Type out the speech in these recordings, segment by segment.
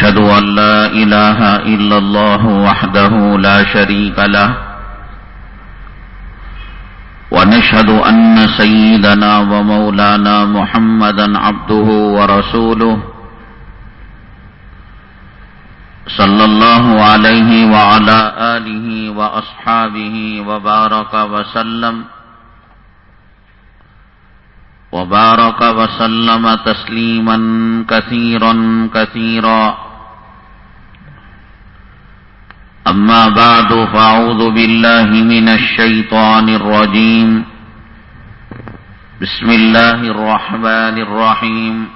ونشهد أن لا إله إلا الله وحده لا شريك له ونشهد أن سيدنا ومولانا محمدا عبده ورسوله صلى الله عليه وعلى آله وأصحابه وبارك وسلم وبارك وسلم تسليما كثيرا كثيرا. أما بعد فأعوذ بالله من الشيطان الرجيم. بسم الله الرحمن الرحيم.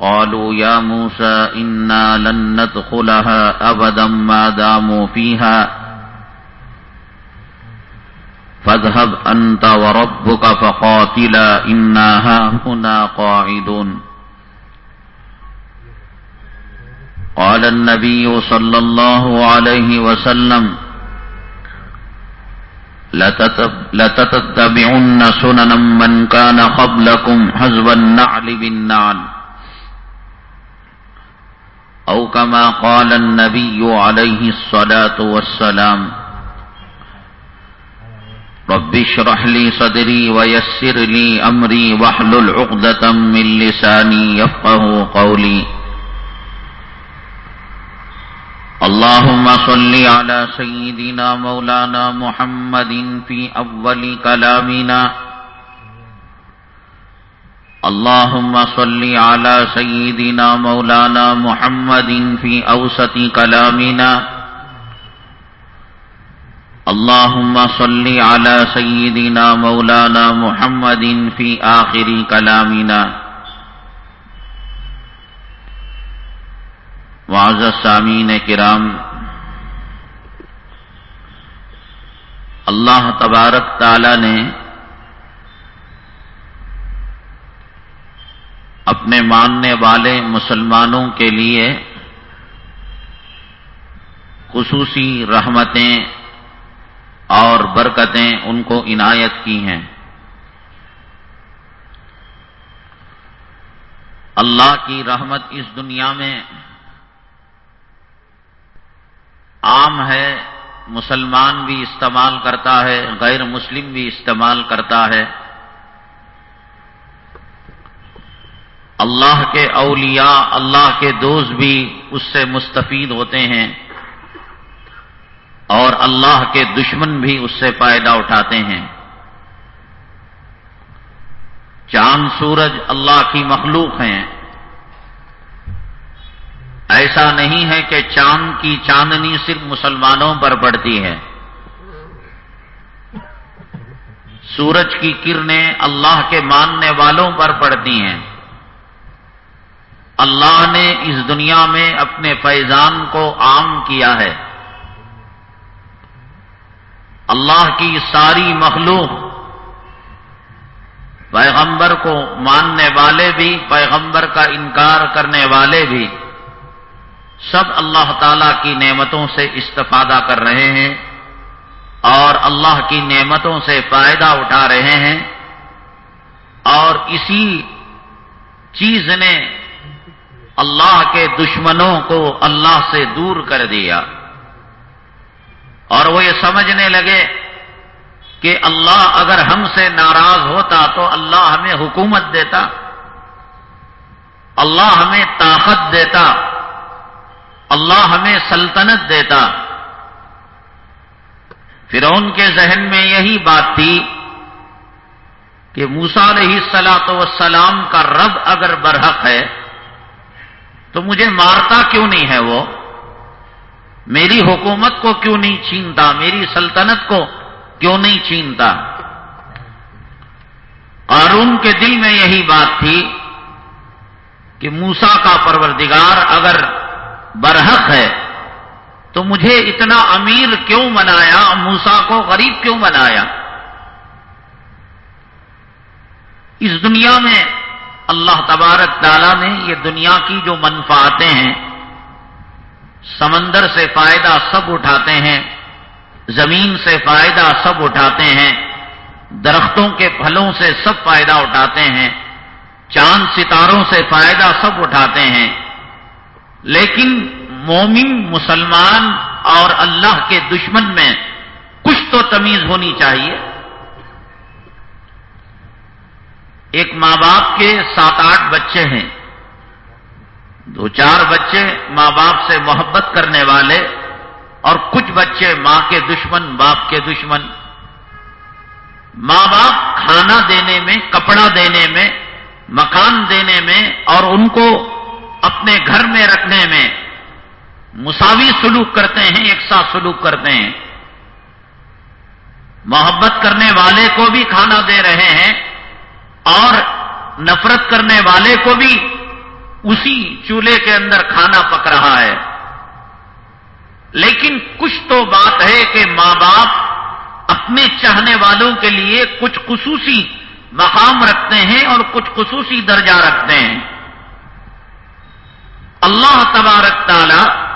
قالوا يا موسى إنا لن ندخلها أبدا ما داموا فيها. فاذهب أنت وربك فقاتلا إنا هاهنا قاعدون. قال النبي صلى الله عليه وسلم لتتبعن سننا من كان قبلكم حزب النعل بالنعل. أو كما قال النبي عليه الصلاة والسلام رب اشرح لي صدري ويسر لي أمري واحلل عقدة من لساني يفقه قولي. اللهم صل على سيدنا مولانا محمد في أول كلامنا. اللهم صل على سيدنا مولانا محمد في أوسط كلامنا. اللهم صل على سيدنا مولانا محمد في آخر كلامنا. معزز سامین کرام، اللہ تبارک تعالی نے اپنے ماننے والے مسلمانوں کے لیے خصوصی رحمتیں اور برکتیں ان کو عنایت کی ہیں۔ اللہ کی رحمت اس دنیا میں عام ہے، مسلمان بھی استعمال کرتا ہے، غیر مسلم بھی استعمال کرتا ہے۔ اللہ کے اولیاء، اللہ کے دوست بھی اس سے مستفید ہوتے ہیں۔ اور اللہ کے دشمن بھی اس سے فائدہ اٹھاتے ہیں۔ چاند، سورج اللہ کی مخلوق ہیں۔ ایسا نہیں ہے کہ چاند کی چاندنی صرف مسلمانوں پر پڑتی ہے۔ سورج کی کرنیں اللہ کے ماننے والوں پر پڑتی ہیں۔ اللہ نے اس دنیا میں اپنے فیضان کو عام کیا ہے۔ اللہ کی ساری مخلوق، پیغمبر کو ماننے والے بھی، پیغمبر کا انکار کرنے والے بھی۔ سب اللہ تعالی کی نعمتوں سے استفادہ کر رہے ہیں اور اللہ کی نعمتوں سے فائدہ اٹھا رہے ہیں اور اسی چیز نے اللہ کے دشمنوں کو اللہ سے دور کر دیا اور وہ یہ سمجھنے لگے کہ اللہ اگر ہم سے ناراض ہوتا تو اللہ ہمیں حکومت دیتا، اللہ ہمیں طاقت دیتا اللہ ہمیں سلطنت دیتا۔ پھر ان کے ذہن میں یہی بات تھی کہ موسا علیہ سلاۃ وسلام کا رب اگر برحق ہے، تو مجھے مارتا کیوں نہیں ہے وہ؟ میری حکومت کو کیوں نہیں چھینتا؟ میری سلطنت کو کیوں نہیں چھینتا؟ قارون کے دل میں یہی بات تھی کہ موسا کا پروردگار اگر برحق ہے۔ تو مجھے اتنا امیر کیوں بنایا موسا کو غریب کیوں بنایا اس دنیا میں اللہ تبارک تعالیٰ نے یہ دنیا کی جو منفاطیں ہیں، سمندر سے فائدہ سب اٹھاتے ہیں، زمین سے فائدہ سب اٹھاتے ہیں، درختوں کے پھلوں سے سب فائدہ اٹھاتے ہیں، چاند ستاروں سے فائدہ سب اٹھاتے ہیں۔ لیکن مومن مسلمان اور اللہ کے دشمن میں کچھ تو تمیز ہونی چاہیے۔ ایک ماں باپ کے سات آٹھ بچے ہیں۔ دو چار بچے ماں باپ سے محبت کرنے والے اور کچھ بچے ماں کے دشمن، باپ کے دشمن۔ ماں باپ کھانا دینے میں، کپڑا دینے میں، مکان دینے میں اور ان کو اپنے گھر میں رکھنے میں مساوی سلوک کرتے ہیں، ایک ساتھ سلوک کرتے ہیں۔ محبت کرنے والے کو بھی کھانا دے رہے ہیں اور نفرت کرنے والے کو بھی اسی چولہے کے اندر کھانا پک رہا ہے۔ لیکن کچھ تو بات ہے کہ ماں باپ اپنے چاہنے والوں کے لیے کچھ خصوصی مقام رکھتے ہیں اور کچھ خصوصی درجہ رکھتے ہیں۔ اللہ تبارک تعالی،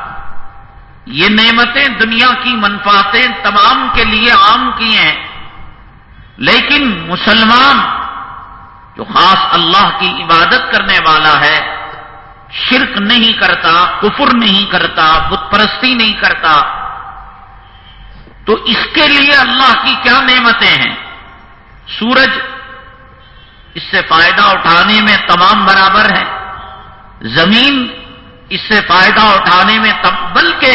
یہ نعمتیں دنیا کی منفاتیں تمام کے لیے عام کی ہیں۔ لیکن مسلمان، جو خاص اللہ کی عبادت کرنے والا ہے، شرک نہیں کرتا، کفر نہیں کرتا، بت پرستی نہیں کرتا۔ تو اس کے لیے اللہ کی کیا نعمتیں ہیں؟ سورج اس سے فائدہ اٹھانے میں تمام برابر ہیں زمین اس سے فائدہ اٹھانے میں تب بلکہ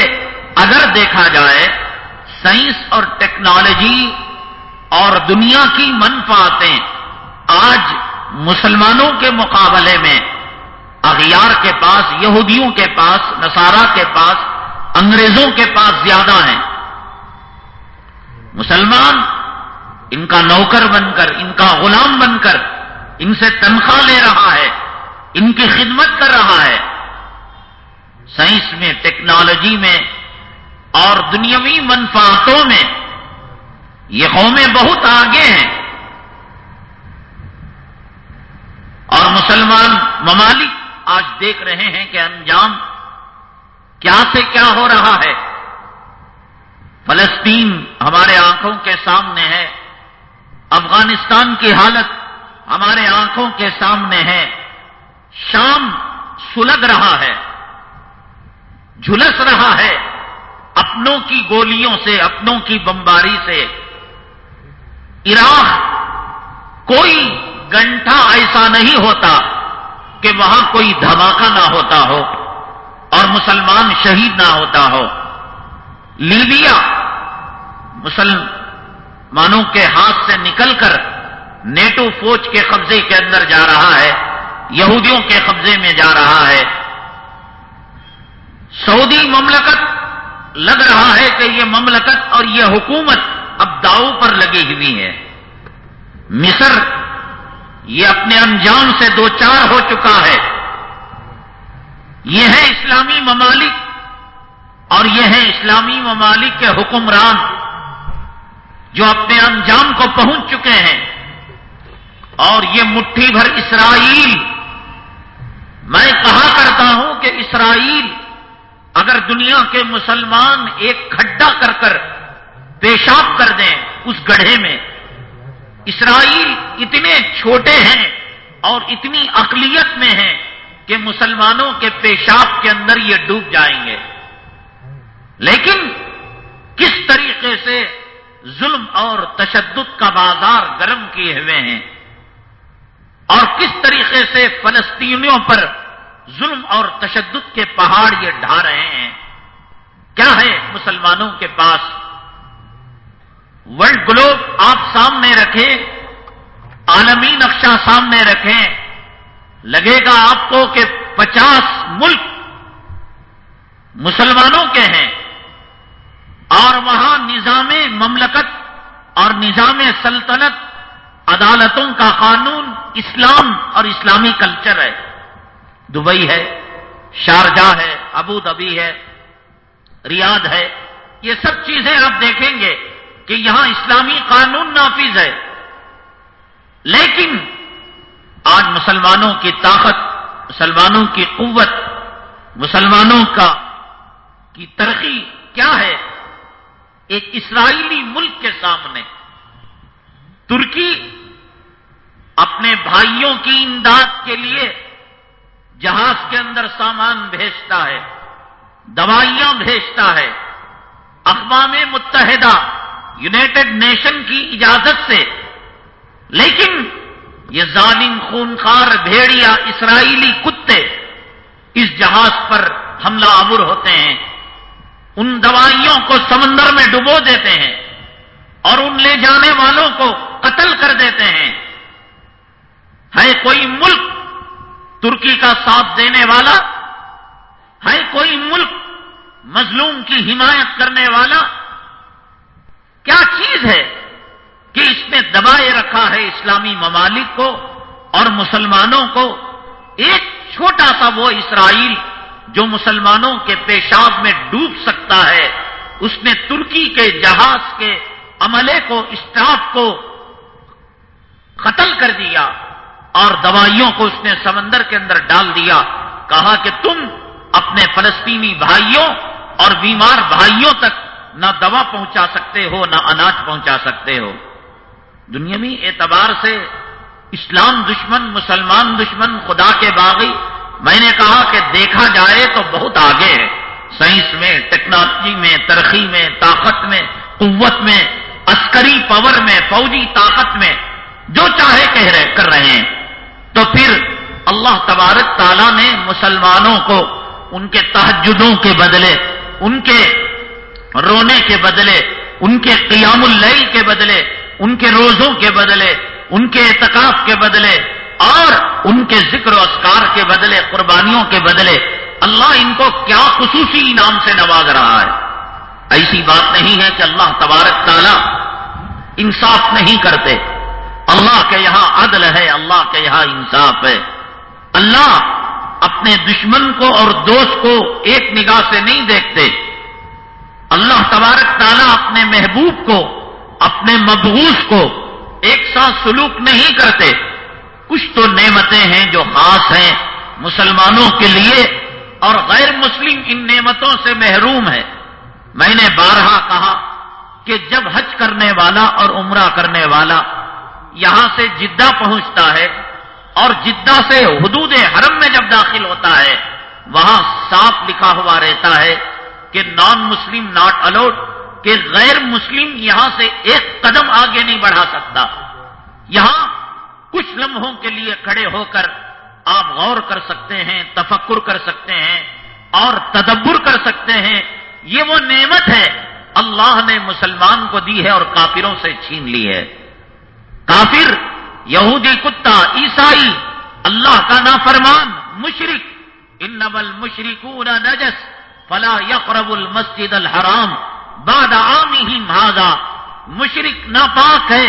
اگر دیکھا جائے سائنس اور ٹیکنالوجی اور دنیا کی منفاتیں آج مسلمانوں کے مقابلے میں اغیار کے پاس، یہودیوں کے پاس، نصارہ کے پاس، انگریزوں کے پاس زیادہ ہیں۔ مسلمان ان کا نوکر بن کر، ان کا غلام بن کر، ان سے تنخواہ لے رہا ہے، ان کی خدمت کر رہا ہے۔ سائنس میں، ٹیکنالوجی میں اور دنیاوی منفاطوں میں یہ قومیں بہت آگے ہیں۔ اور مسلمان ممالک آج دیکھ رہے ہیں کہ انجام کیا سے کیا ہو رہا ہے۔ فلسطین ہمارے آنکھوں کے سامنے ہے۔ افغانستان کی حالت ہمارے آنکھوں کے سامنے ہے۔ شام سلگ رہا ہے۔ جھلس رہا ہے اپنوں کی گولیوں سے، اپنوں کی بمباری سے۔ عراق کوئی گنٹا ایسا نہیں ہوتا کہ وہاں کوئی دھماکہ نہ ہوتا ہو اور مسلمان شہید نہ ہوتا ہو۔ لیبیا مسلمانوں کے ہاتھ سے نکل کر نیٹو فوج کے قبضے کے اندر جا رہا ہے، یہودیوں کے قبضے میں جا رہا ہے۔ سعودی مملکت لگ رہا ہے کہ یہ مملکت اور یہ حکومت اب داؤ پر لگی ہوئی ہے۔ مصر یہ اپنے انجام سے دو چار ہو چکا ہے۔ یہ ہے اسلامی ممالک اور یہ ہے اسلامی ممالک کے حکمران جو اپنے انجام کو پہنچ چکے ہیں۔ اور یہ مٹھی بھر اسرائیل، میں کہا کرتا ہوں کہ اسرائیل اگر دنیا کے مسلمان ایک کھڈا کر کر پیشاب کر دیں اس گڑھے میں، اسرائیل اتنے چھوٹے ہیں اور اتنی اقلیت میں ہیں کہ مسلمانوں کے پیشاب کے اندر یہ ڈوب جائیں گے۔ لیکن کس طریقے سے ظلم اور تشدد کا بازار گرم کیے ہوئے ہیں اور کس طریقے سے فلسطینیوں پر ظلم اور تشدد کے پہاڑ یہ ڈھا رہے ہیں۔ کیا ہے مسلمانوں کے پاس؟ ورلڈ گلوب آپ سامنے رکھیں، عالمی نقشہ سامنے رکھیں۔ لگے گا آپ کو کہ پچاس ملک مسلمانوں کے ہیں۔ اور وہاں نظام مملکت اور نظام سلطنت، عدالتوں کا قانون اسلام اور اسلامی کلچر ہے۔ دبئی ہے، شارجہ ہے، ابو دبی ہے، ریاض ہے۔ یہ سب چیزیں آپ دیکھیں گے کہ یہاں اسلامی قانون نافذ ہے۔ لیکن آج مسلمانوں کی طاقت، مسلمانوں کی قوت، مسلمانوں کا، کی ترقی کیا ہے؟ ایک اسرائیلی ملک کے سامنے۔ ترکی اپنے بھائیوں کی امداد کے لیے جہاز کے اندر سامان بھیجتا ہے، دوائیاں بھیجتا ہے۔ اقوام متحدہ، یونائٹڈ نیشن کی اجازت سے۔ لیکن یہ ظالم خونخار بھیڑیا اسرائیلی کتے اس جہاز پر حملہ آور ہوتے ہیں۔ ان دوائیوں کو سمندر میں ڈبو دیتے ہیں اور ان لے جانے والوں کو قتل کر دیتے ہیں۔ ہے کوئی ملک ترکی کا ساتھ دینے والا ہے کوئی ملک مظلوم کی حمایت کرنے والا کیا چیز ہے کہ اس نے دبائے رکھا ہے اسلامی ممالک کو اور مسلمانوں کو ایک چھوٹا سا وہ اسرائیل جو مسلمانوں کے پیشاب میں ڈوب سکتا ہے، اس نے ترکی کے جہاز کے عملے کو، اسٹاف کو قتل کر دیا۔ اور دوائیوں کو اس نے سمندر کے اندر ڈال دیا۔ کہا کہ تم اپنے فلسطینی بھائیوں اور بیمار بھائیوں تک نہ دوا پہنچا سکتے ہو، نہ اناج پہنچا سکتے ہو۔ دنیاوی اعتبار سے اسلام دشمن، مسلمان دشمن، خدا کے باغی۔ میں نے کہا کہ دیکھا جائے تو بہت آگے ہے۔ سائنس میں، ٹیکنالوجی میں، ترقی میں، طاقت میں، قوت میں، عسکری پاور میں، فوجی طاقت میں، جو چاہے کہہ رہے، کر رہے ہیں۔ تو پھر اللہ تبارک تعالیٰ نے مسلمانوں کو ان کے تحجدوں کے بدلے، ان کے رونے کے بدلے، ان کے قیام اللیل کے بدلے، ان کے روزوں کے بدلے، ان کے اعتکاف کے بدلے اور ان کے ذکر و اسکار کے بدلے، قربانیوں کے بدلے۔ اللہ ان کو کیا خصوصی انعام سے نواز رہا ہے؟ ایسی بات نہیں ہے کہ اللہ تبارک تعالی انصاف نہیں کرتے۔ اللہ کے یہاں عدل ہے، اللہ کے یہاں انصاف ہے۔ اللہ اپنے دشمن کو اور دوست کو ایک نگاہ سے نہیں دیکھتے۔ اللہ تبارک تعالیٰ اپنے محبوب کو، اپنے مبغوث کو ایک ساتھ سلوک نہیں کرتے۔ کچھ تو نعمتیں ہیں جو خاص ہیں مسلمانوں کے لیے اور غیر مسلم ان نعمتوں سے محروم ہے۔ میں نے بارہا کہا کہ جب حج کرنے والا اور عمرہ کرنے والا یہاں سے جدہ پہنچتا ہے اور جدہ سے حدود حرم میں جب داخل ہوتا ہے، وہاں صاف لکھا ہوا رہتا ہے کہ نان مسلم ناٹ الاؤڈ کہ غیر مسلم یہاں سے ایک قدم آگے نہیں بڑھا سکتا۔ یہاں کچھ لمحوں کے لیے کھڑے ہو کر آپ غور کر سکتے ہیں، تفکر کر سکتے ہیں اور تدبر کر سکتے ہیں۔ یہ وہ نعمت ہے اللہ نے مسلمان کو دی ہے اور کافروں سے چھین لی ہے۔ کافر، یہودی کتا، عیسائی، اللہ کا نافرمان مشرق ان نبل مشرقون نجس، فلا یقرب المسجد الحرام، بعد ہی مہاگا مشرق ناپاک ہے،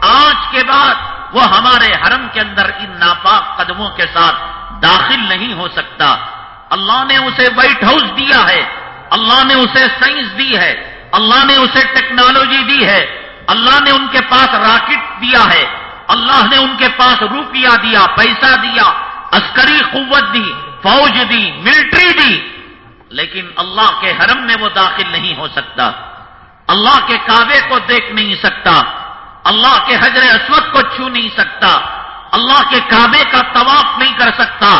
آج کے بعد وہ ہمارے حرم کے اندر ان ناپاک قدموں کے ساتھ داخل نہیں ہو سکتا۔ اللہ نے اسے وائٹ ہاؤس دیا ہے، اللہ نے اسے سائنس دی ہے، اللہ نے اسے ٹیکنالوجی دی ہے۔ اللہ نے ان کے پاس راکٹ دیا ہے۔ اللہ نے ان کے پاس روپیہ دیا، پیسہ دیا، عسکری قوت دی، فوج دی، ملٹری دی۔ لیکن اللہ کے حرم میں وہ داخل نہیں ہو سکتا۔ اللہ کے کعبے کو دیکھ نہیں سکتا۔ اللہ کے حجر اسود کو چھو نہیں سکتا۔ اللہ کے کعبے کا طواف نہیں کر سکتا۔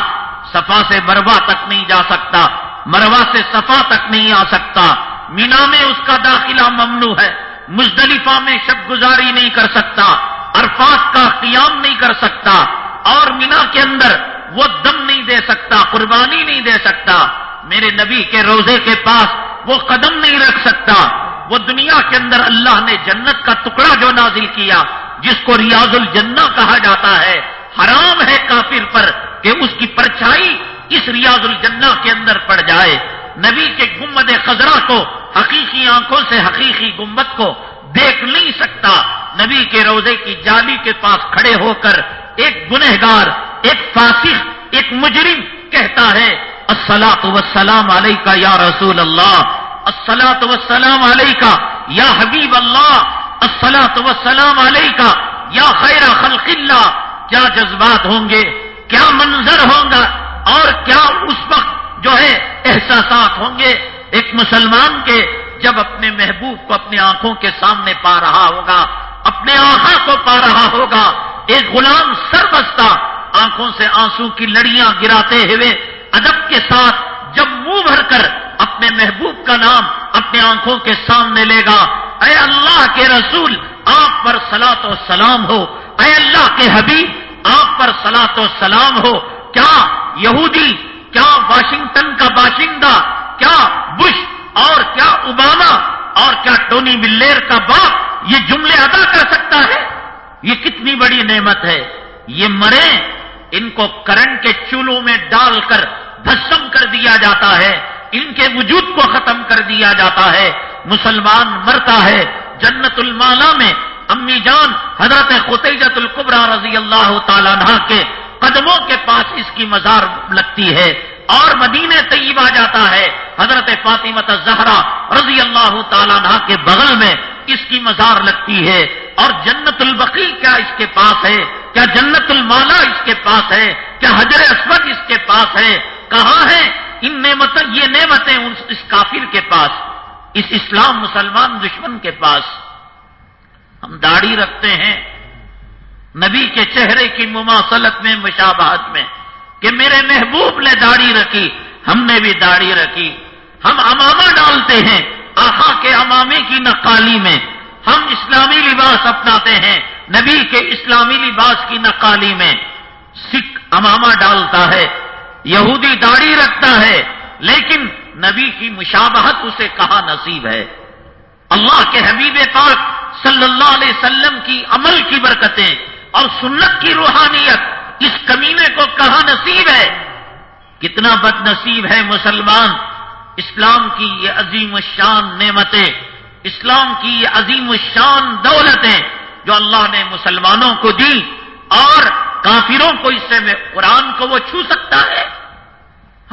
صفا سے مروا تک نہیں جا سکتا۔ مروا سے صفا تک نہیں آ سکتا۔ مینا میں اس کا داخلہ ممنوع ہے۔ مزدلفہ میں شب گزاری نہیں کر سکتا، عرفات کا قیام نہیں کر سکتا، اور مینا کے اندر وہ دم نہیں دے سکتا، قربانی نہیں دے سکتا۔ میرے نبی کے روزے کے پاس وہ قدم نہیں رکھ سکتا۔ وہ دنیا کے اندر اللہ نے جنت کا ٹکڑا جو نازل کیا، جس کو ریاض الجنہ کہا جاتا ہے، حرام ہے کافر پر کہ اس کی پرچھائی اس ریاض الجنہ کے اندر پڑ جائے۔ نبی کے گمد خزرہ کو، حقیقی آنکھوں سے حقیقی گمبد کو دیکھ نہیں سکتا۔ نبی کے روزے کی جالی کے پاس کھڑے ہو کر ایک گنہگار، ایک فاسق، ایک مجرم کہتا ہے السلاط وسلام علیہ کا یا رسول اللہ السلاط وسلام علیہ کا یا حبیب اللہ السلاط وسلام علیہ کا یا خیر خلق اللہ۔ کیا جذبات ہوں گے، کیا منظر ہوگا اور کیا اس وقت جو ہے احساسات ہوں گے ایک مسلمان کے جب اپنے محبوب کو اپنے آنکھوں کے سامنے پا رہا ہوگا، اپنے آنکھوں کو پا رہا ہوگا، ایک غلام سر بستا آنکھوں سے آنسو کی لڑیاں گراتے ہوئے ادب کے ساتھ جب منہ بھر کر اپنے محبوب کا نام اپنے آنکھوں کے سامنے لے گا، اے اللہ کے رسول، آپ پر سلا تو سلام ہو، اے اللہ کے حبیب، آپ پر سلا تو سلام ہو، کیا یہودی کیا واشنگٹن کا باشندہ، کیا بش اور کیا اوباما اور کیا ٹونی بلیر کا باپ یہ جملے ادا کر سکتا ہے؟ یہ کتنی بڑی نعمت ہے۔ یہ مرے، ان کو کرنٹ کے چولوں میں ڈال کر دھسم کر دیا جاتا ہے۔ ان کے وجود کو ختم کر دیا جاتا ہے۔ مسلمان مرتا ہے۔ جنت المالا میں امی جان حضرت خطیجت القبرا رضی اللہ تعالیٰ کے قدموں کے پاس اس کی مزار لگتی ہے اور مدینہ طیبہ جاتا ہے۔ حضرت فاطمت زہرا رضی اللہ تعالیٰ کے بغل میں اس کی مزار لگتی ہے۔ اور جنت البقی کیا اس کے پاس ہے؟ کیا جنت المالا اس کے پاس ہے؟ کیا حضر اسود اس کے پاس ہے؟ کہاں ہے ان نعمتیں یہ نعمتیں اس کافر کے پاس، اس اسلام مسلمان دشمن کے پاس۔ ہم داڑھی رکھتے ہیں نبی کے چہرے کی مماثلت میں، مشابہت میں، کہ میرے محبوب نے داڑھی رکھی، ہم نے بھی داڑھی رکھی۔ ہم امامہ ڈالتے ہیں آخا کے امامے کی نقالی میں۔ ہم اسلامی لباس اپناتے ہیں، نبی کے اسلامی لباس کی نقالی میں۔ سکھ امامہ ڈالتا ہے، یہودی داڑھی رکھتا ہے، لیکن نبی کی مشابہت اسے کہا نصیب ہے۔ اللہ کے حبیب پاک صلی اللہ علیہ وسلم کی عمل کی برکتیں اور سنت کی روحانیت اس کمینے کو کہاں نصیب ہے؟ کتنا بد نصیب ہے مسلمان؟ اسلام کی یہ عظیم الشان نعمتیں، اسلام کی یہ عظیم الشان دولتیں جو اللہ نے مسلمانوں کو دی اور کافروں کو اس سے میں قرآن کو وہ چھو سکتا ہے۔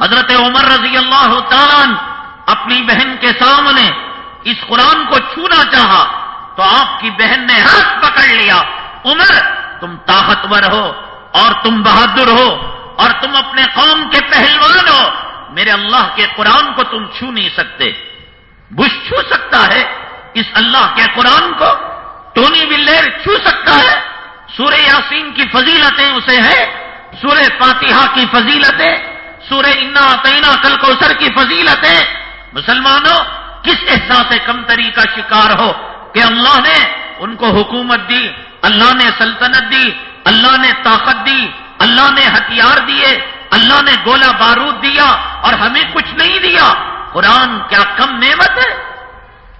حضرت عمر رضی اللہ تعالیٰ اپنی بہن کے سامنے اس قرآن کو چھونا چاہا تو آپ کی بہن نے ہاتھ پکڑ لیا۔ عمر تم طاقتور ہو اور تم بہادر ہو اور تم اپنے قوم کے پہلوان ہو، میرے اللہ کے قرآن کو تم چھو نہیں سکتے۔ بش چھو سکتا ہے اس اللہ کے قرآن کو، ٹونی بلیر چھو سکتا ہے۔ سورہ یاسین کی فضیلتیں اسے ہے سورہ فاتحہ کی فضیلتیں، سورہ انا تعینہ کل کوسر کی فضیلتیں۔ مسلمانوں، کس احساس کمتری کا شکار ہو کہ اللہ نے ان کو حکومت دی اللہ نے سلطنت دی، اللہ نے طاقت دی، اللہ نے ہتھیار دیے، اللہ نے گولا بارود دیا اور ہمیں کچھ نہیں دیا۔ قرآن کیا کم نعمت ہے؟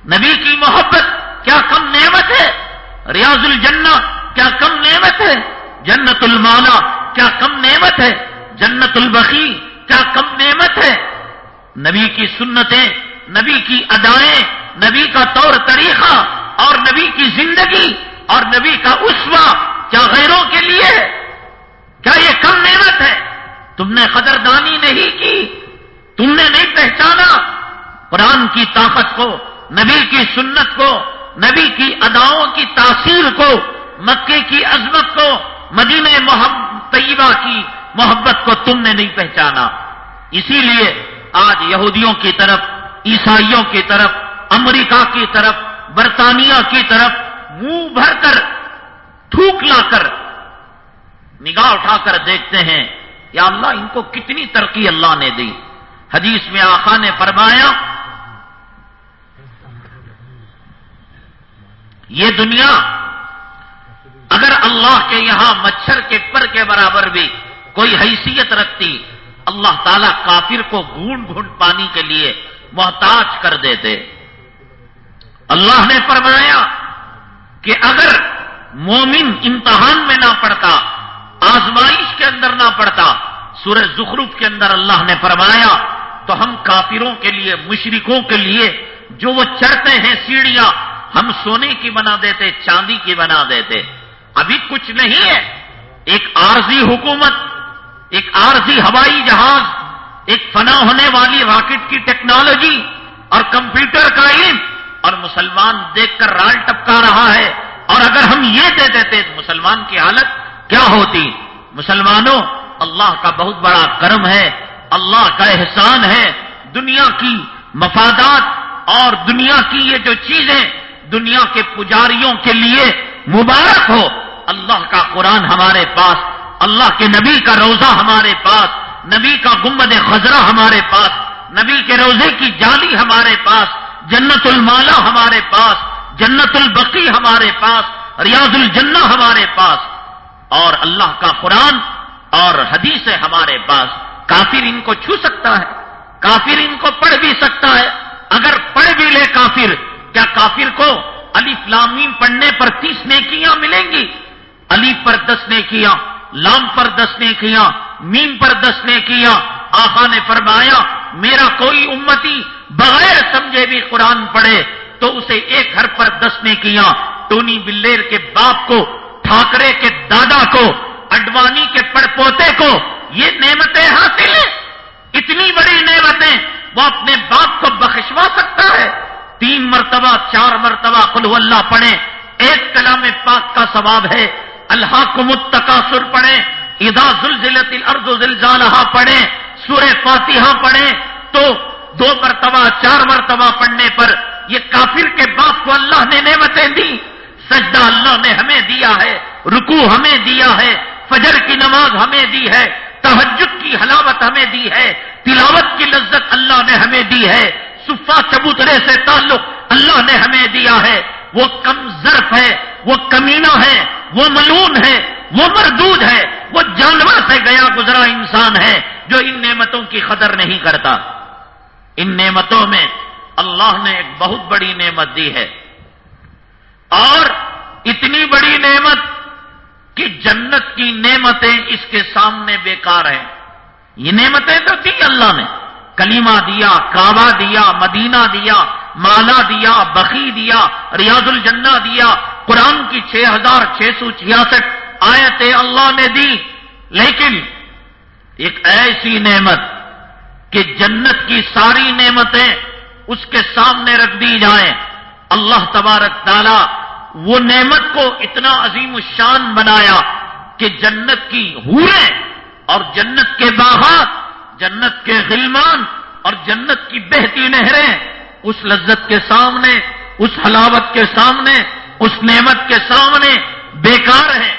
نبی کی محبت کیا کم نعمت ہے؟ ریاض الجنہ کیا کم نعمت ہے؟ جنت المالا کیا کم نعمت ہے؟ جنت البقی کیا کم نعمت ہے؟ نبی کی سنتیں، نبی کی ادائیں، نبی کا طور طریقہ اور نبی کی زندگی اور نبی کا اسوا کیا غیروں کے لیے ہے؟ کیا یہ کم نعمت ہے؟ تم نے قدردانی نہیں کی، تم نے نہیں پہچانا قرآن کی طاقت کو، نبی کی سنت کو، نبی کی اداؤں کی تاثیر کو، مکے کی عظمت کو، مدینہ محب، طیبہ کی محبت کو تم نے نہیں پہچانا۔ اسی لیے آج یہودیوں کی طرف، عیسائیوں کی طرف، امریکہ کی طرف، برطانیہ کی طرف منہ بھر کر، تھوک لا کر نگاہ اٹھا کر دیکھتے ہیں، یا اللہ، ان کو کتنی ترقی اللہ نے دی۔ حدیث میں آقا نے فرمایا، یہ دنیا اگر اللہ کے یہاں مچھر کے پر کے برابر بھی کوئی حیثیت رکھتی، اللہ تعالی کافر کو گھونٹ گھونٹ پانی کے لیے محتاج کر دیتے۔ اللہ نے فرمایا کہ اگر مومن امتحان میں نہ پڑتا آزمائش کے اندر نہ پڑتا سورج زخرف کے اندر اللہ نے فرمایا، تو ہم کافروں کے لیے، مشرکوں کے لیے جو وہ چڑھتے ہیں سیڑھیاں، ہم سونے کی بنا دیتے، چاندی کی بنا دیتے۔ ابھی کچھ نہیں ہے۔ ایک عارضی حکومت، ایک عارضی ہوائی جہاز، ایک فنا ہونے والی راکٹ کی ٹیکنالوجی اور کمپیوٹر کا علم۔ اور مسلمان دیکھ کر رال ٹپکا رہا ہے اور اگر ہم یہ دے دیتے تو مسلمان کی حالت کیا ہوتی؟ مسلمانوں، اللہ کا بہت بڑا کرم ہے، اللہ کا احسان ہے، دنیا کی مفادات اور دنیا کی یہ جو چیزیں دنیا کے پجاریوں کے لیے مبارک ہو، اللہ کا قرآن ہمارے پاس، اللہ کے نبی کا روزہ ہمارے پاس، نبی کا گمبد خزرہ ہمارے پاس، نبی کے روزے کی جالی ہمارے پاس جنت المالا ہمارے پاس جنت البقی ہمارے پاس ریاض الجنہ ہمارے پاس، اور اللہ کا قرآن اور حدیث ہمارے پاس۔ کافر ان کو چھو سکتا ہے، کافر ان کو پڑھ بھی سکتا ہے۔ اگر پڑھ بھی لے کافر، کیا کافر کو علی فلامیم پڑھنے پر تیس نیکیاں ملیں گی؟ علی پر دس نیکیاں، لام پر دس نیکیاں، میم پر دس نیکیاں۔ آقا نے فرمایا، میرا کوئی امتی بغیر سمجھے بھی قرآن پڑھے تو اسے ایک گھر پر دس نیکیاں ٹونی بلیر کے باپ کو، ٹھاکرے کے دادا کو، اڈوانی کے پڑ پوتے کو یہ نعمتیں حاصل ہیں۔ اتنی بڑی نعمتیں وہ اپنے باپ کو بخشوا سکتا ہے۔ تین مرتبہ، چار مرتبہ کلو اللہ پڑھے ایک کلام پاک کا ثواب ہے۔ اللہ کو متقاصر پڑھے ادا زلزلت الارض زلزالہ پڑھے سورہ فاتحہ پڑھے تو دو مرتبہ، چار مرتبہ پڑھنے پر یہ کافر کے باپ کو اللہ نے نعمتیں دی سجدہ اللہ نے ہمیں دیا ہے رکو ہمیں دیا ہے، فجر کی نماز ہمیں دی ہے تحجد کی حلاوت ہمیں دی ہے، تلاوت کی لذت اللہ نے ہمیں دی ہے۔ صفا، چبوترے سے تعلق اللہ نے ہمیں دیا ہے۔ وہ کم ظرف ہے، وہ کمینہ ہے، وہ ملون ہے، وہ مردود ہے، وہ جانور سے گیا گزرا انسان ہے جو ان نعمتوں کی قدر نہیں کرتا۔ ان نعمتوں میں اللہ نے ایک بہت بڑی نعمت دی ہے۔ اور اتنی بڑی نعمت کہ جنت کی نعمتیں اس کے سامنے بیکار ہیں۔ یہ نعمتیں تو دی اللہ نے۔ کلیمہ دیا، کعبہ دیا، مدینہ دیا، مالا دیا بخی دیا ریاض الجنہ دیا۔ قرآن کی چھ ہزار چھ سو چھیاسٹھ آیتیں اللہ نے دی۔ لیکن ایک ایسی نعمت کہ جنت کی ساری نعمتیں اس کے سامنے رکھ دی جائیں۔ اللہ تبارک تعالی وہ نعمت کو اتنا عظیم الشان بنایا کہ جنت کی حوریں اور جنت کے باغات، جنت کے غلمان اور جنت کی بہتی نہریں اس لذت کے سامنے، اس حلاوت کے سامنے، اس نعمت کے سامنے بیکار ہیں۔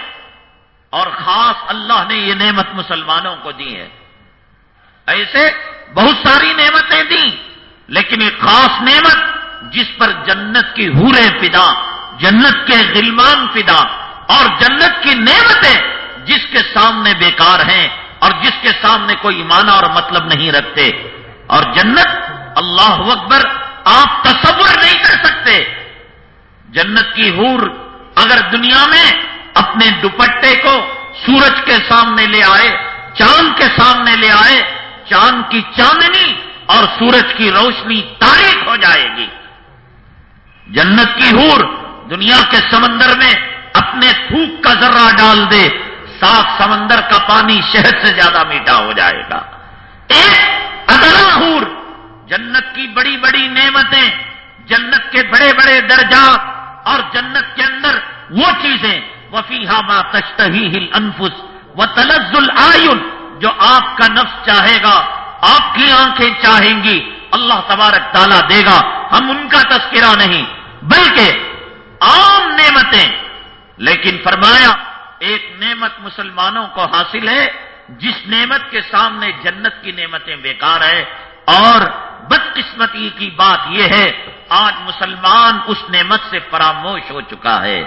اور خاص اللہ نے یہ نعمت مسلمانوں کو دی ہے۔ ایسے بہت ساری نعمتیں دی لیکن ایک خاص نعمت جس پر جنت کی حوریں فدا، جنت کے غلمان فدا، اور جنت کی نعمتیں جس کے سامنے بیکار ہیں اور جس کے سامنے کوئی معنی اور مطلب نہیں رکھتے۔ اور جنت، اللہ اکبر، آپ تصور نہیں کر سکتے۔ جنت کی حور اگر دنیا میں اپنے دوپٹے کو سورج کے سامنے لے آئے، چاند کے سامنے لے آئے چاند کی چاندنی اور سورج کی روشنی تاریخ ہو جائے گی۔ جنت کی حور دنیا کے سمندر میں اپنے تھوک کا ذرہ ڈال دے، صاف سمندر کا پانی شہد سے زیادہ میٹھا ہو جائے گا۔ ایک ادنا حور، جنت کی بڑی بڑی نعمتیں، جنت کے بڑے بڑے درجات اور جنت کے اندر وہ چیزیں۔ وفیحا ما تشتہی ہل انفس و تلز جو آپ کا نفس چاہے گا، آپ کی آنکھیں چاہیں گی، اللہ تبارک تعالیٰ دے گا۔ ہم ان کا تذکرہ نہیں، بلکہ عام نعمتیں۔ لیکن فرمایا، ایک نعمت مسلمانوں کو حاصل ہے، جس نعمت کے سامنے جنت کی نعمتیں بیکار ہے اور بدقسمتی کی بات یہ ہے، آج مسلمان اس نعمت سے پراموش ہو چکا ہے۔